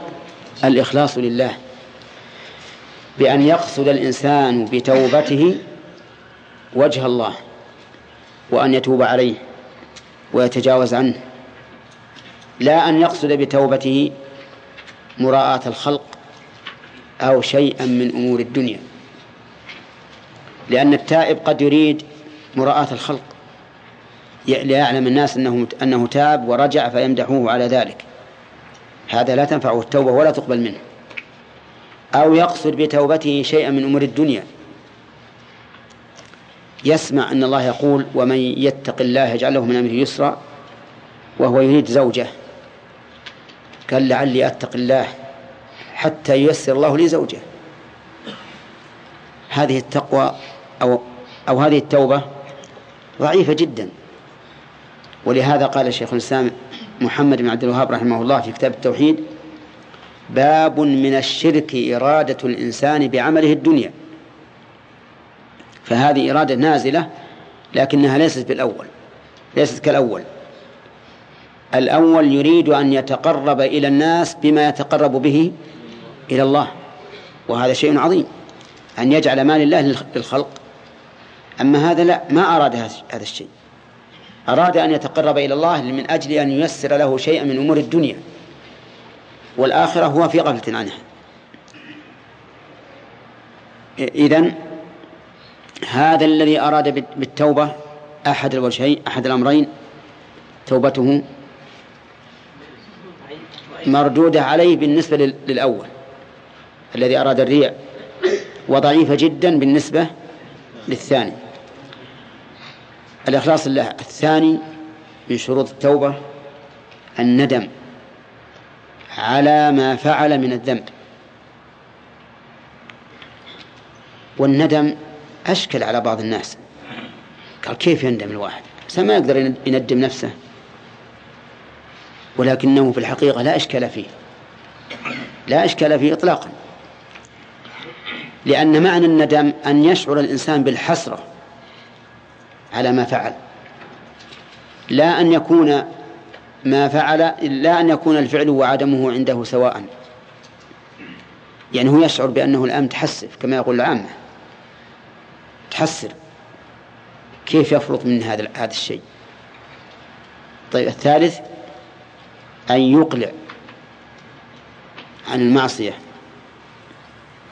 الإخلاص لله بأن يقصد الإنسان بتوبته وجه الله وأن يتوب عليه ويتجاوز عنه لا أن يقصد بتوبته مراءاة الخلق أو شيئا من أمور الدنيا لأن التائب قد يريد مراءاة الخلق ليعلم الناس أنه أنه تاب ورجع فيمدحوه على ذلك. هذا لا تنفعه التوبة ولا تقبل منه. أو يقصد بتوبته شيئا من أمور الدنيا. يسمع أن الله يقول ومن يتق الله يجعل له من أمره يسرا وهو يريد زوجة. قال لعلي أتق الله حتى ييسر الله لي زوجة. هذه التقوى أو أو هذه التوبة ضعيفة جدا. ولهذا قال الشيخ الإسلام محمد بن عبد الوهاب رحمه الله في كتاب التوحيد باب من الشرك إرادة الإنسان بعمله الدنيا. فهذه إرادة نازلة لكنها ليست بالأول ليست كالأول. الأول يريد أن يتقرب إلى الناس بما يتقرب به إلى الله وهذا شيء عظيم أن يجعل مال الله للخلق. أما هذا لا ما أراد هذا الشيء. أراد أن يتقرب إلى الله من أجل أن ييسر له شيئا من أمور الدنيا. والآخرة هو في غفلة عنها. إذن هذا الذي أراد بالتوبة أحد الوجهين أحد الأمرين توبته مردودة عليه بالنسبة للأول. الذي أراد الرياء وضعيفة جدا بالنسبة للثاني. الإخلاص لله الثاني من شروط التوبة الندم على ما فعل من الذنب. والندم أشكل على بعض الناس. قال كيف يندم الواحد؟ ما يقدر يندم نفسه. ولكنه في الحقيقة لا إشكال فيه. لا إشكال فيه إطلاقا. لأن معنى الندم أن يشعر الإنسان بالحسرة. على ما فعل. لا أن يكون ما فعل لا أن يكون الفعل وعدمه عنده سواء. يعني هو يشعر بأنه الآن تحسف كما يقول العامة. تحسر. كيف يفرط من هذا هذا الشيء؟ طيب الثالث أن يقلع عن المعصية.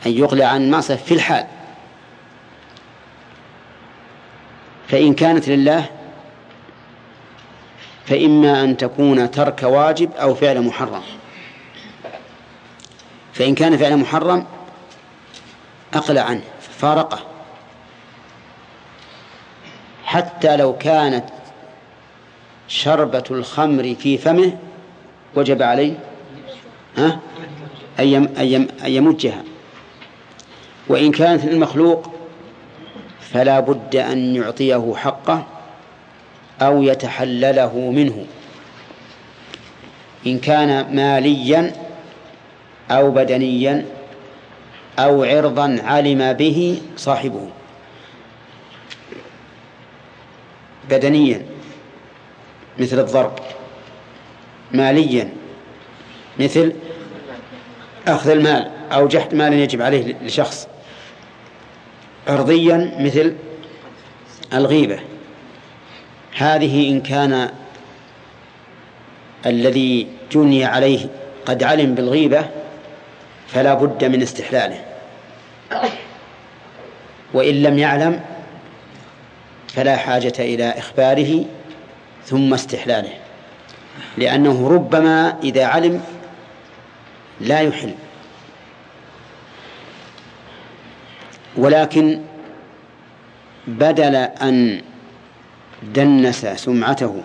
أن يقلع عن المعصية في الحال. فإن كانت لله فإما أن تكون ترك واجب أو فعل محرم. فإن كان فعل محرم أقلع عنه فارقه. حتى لو كانت شربة الخمر في فمه وجب عليه أن يمجها. وإن كانت للمخلوق فلا بد أن يعطيه حقه أو يتحلله منه. إن كان ماليا أو بدنيا أو عرضا علم به صاحبه. بدنيا مثل الضرب. ماليا مثل أخذ المال أو جحد مال يجب عليه لشخص. عرضيا مثل الغيبة. هذه إن كان الذي جني عليه قد علم بالغيبة فلا بد من استحلاله. وإن لم يعلم فلا حاجة إلى إخباره ثم استحلاله لأنه ربما إذا علم لا يحل. ولكن بدل أن دنس سمعته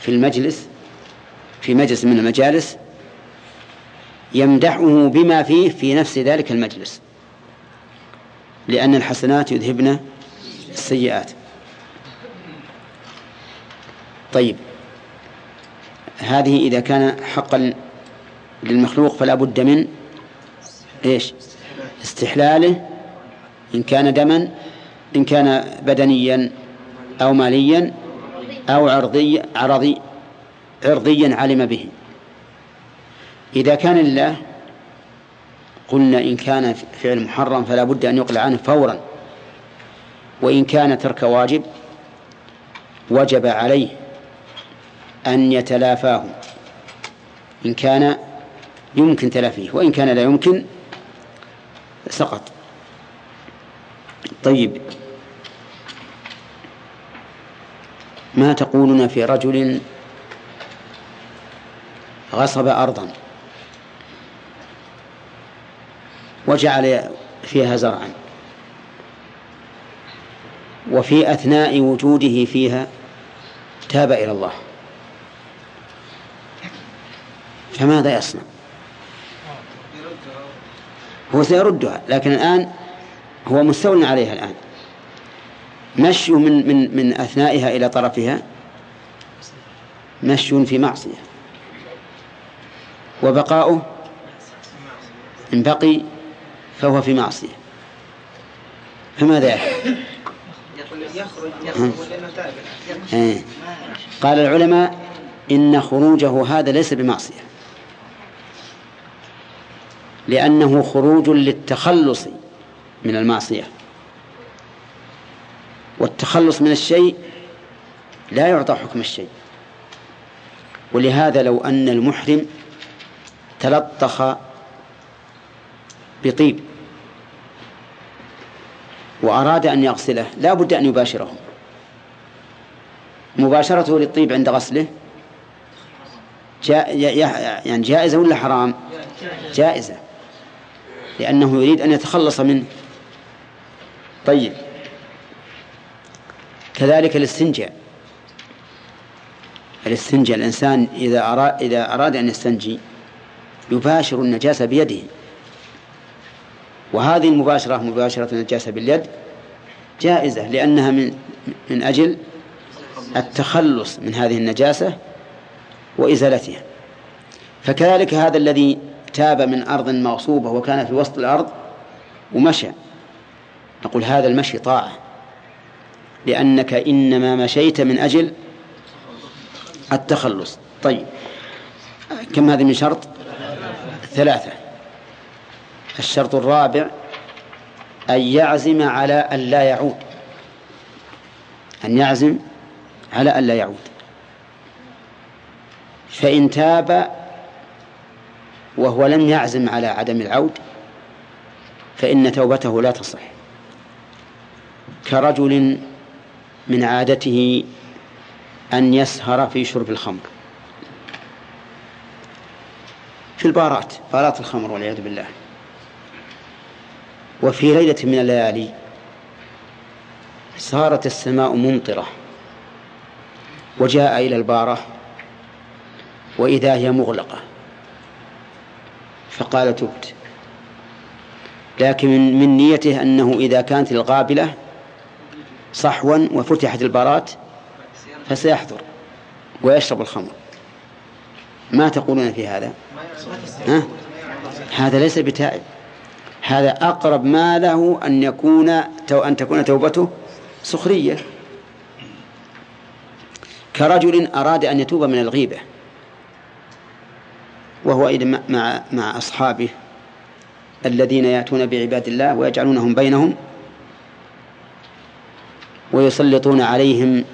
في المجلس في مجلس من المجالس يمدحه بما فيه في نفس ذلك المجلس لأن الحسنات يذهبن السيئات. طيب هذه إذا كان حقا للمخلوق فلا بد من إيش؟ استحلاله إن كان دما إن كان بدنيا أو ماليا أو عرضي عرضي عرضيا علم به. إذا كان لله قلنا إن كان فعل محرم فلا بد أن يقلع عنه فورا. وإن كان ترك واجب وجب عليه أن يتلافاه. إن كان يمكن تلافيه وإن كان لا يمكن سقط طيب. ما تقولون في رجل غصب أرضا وجعل فيها زرعا وفي أثناء وجوده فيها تاب إلى الله فماذا يصنع؟ هو سيردها لكن الآن هو مستول عليها الآن. مشي من من من أثنائها إلى طرفها. مشي في معصية. وبقاؤه إن بقي فهو في معصية. فماذا يفعل؟ يخرج يخرج إيه. قال العلماء إن خروجه هذا ليس بمعصية. لأنه خروج للتخلص. من المعصية. والتخلص من الشيء لا يعطى حكم الشيء. ولهذا لو أن المحرم تلطخ بطيب وأراد أن يغسله لا بد أن يباشره. مباشرته للطيب عند غسله جاء يعني جائزة ولا حرام؟ جائزة. لأنه يريد أن يتخلص منه. طيب. كذلك الاستنجاء. الاستنجاء الإنسان إذا أراد, إذا أراد أن يستنجي يباشر النجاسة بيده. وهذه المباشرة مباشرة النجاسة باليد جائزة لأنها من من أجل التخلص من هذه النجاسة وإزالتها. فكذلك هذا الذي تاب من أرض مغصوبة وكان في وسط الأرض ومشى. نقول هذا المشي طاعة. لأنك إنما مشيت من أجل التخلص. طيب. كم هذه من شرط؟ ثلاثة. الشرط الرابع أن يعزم على أن لا يعود. أن يعزم على أن لا يعود. فإن تاب وهو لم يعزم على عدم العود فإن توبته لا تصح. كرجل من عادته أن يسهر في شرب الخمر. في البارات بارات الخمر والعياذ بالله. وفي ليلة من الليالي صارت السماء ممطرة. وجاء إلى البارة وإذا هي مغلقة. فقال تبت لكن من نيته أنه إذا كانت القابلة صحوا وفتحت البارات فسيحضر ويشرب الخمر. ما تقولون في هذا؟ ها؟ هذا ليس بتائب. هذا أقرب ما له أن يكون أن تكون توبته سخرية. كرجل أراد أن يتوب من الغيبة وهو إذا مع مع أصحابه الذين يأتون بعباد الله ويجعلونهم بينهم ويسلطون عليهم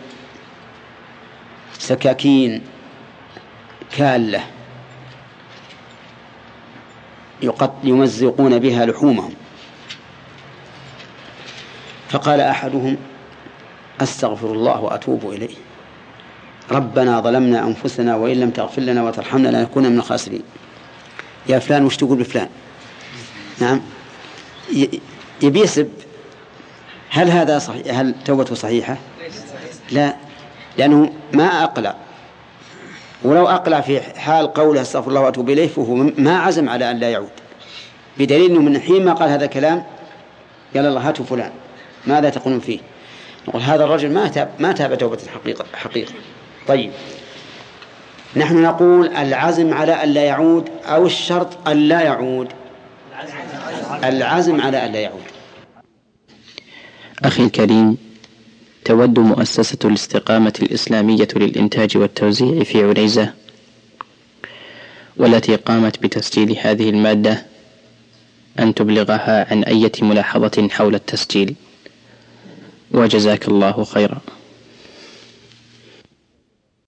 سكاكين كالة يمزقون بها لحومهم. فقال أحدهم أستغفر الله وأتوب إليه. ربنا ظلمنا أنفسنا وإن لم تغفر لنا وترحمنا لنكون من الخاسرين. يا فلان وش تقول بفلان؟ نعم. يبي يسب هل هذا صحيح؟ هل توبته صحيحة؟ لا لأنه ما أقلع. ولو أقلع في حال قوله أستغفر الله وأتوب إليه فهو ما عزم على أن لا يعود. بدليل أنه من حين ما قال هذا الكلام قال الله هاتوا فلان. ماذا تقولون فيه؟ نقول هذا الرجل ما تاب ما تاب توبة حقيقة حقيقة. طيب. نحن نقول العزم على أن لا يعود أو الشرط أن لا يعود؟ العزم على أن لا يعود. أخي الكريم تود مؤسسة الاستقامة الإسلامية للإنتاج والتوزيع في عنيزة والتي قامت بتسجيل هذه المادة أن تبلغها عن أية ملاحظة حول التسجيل. وجزاك الله خيرا.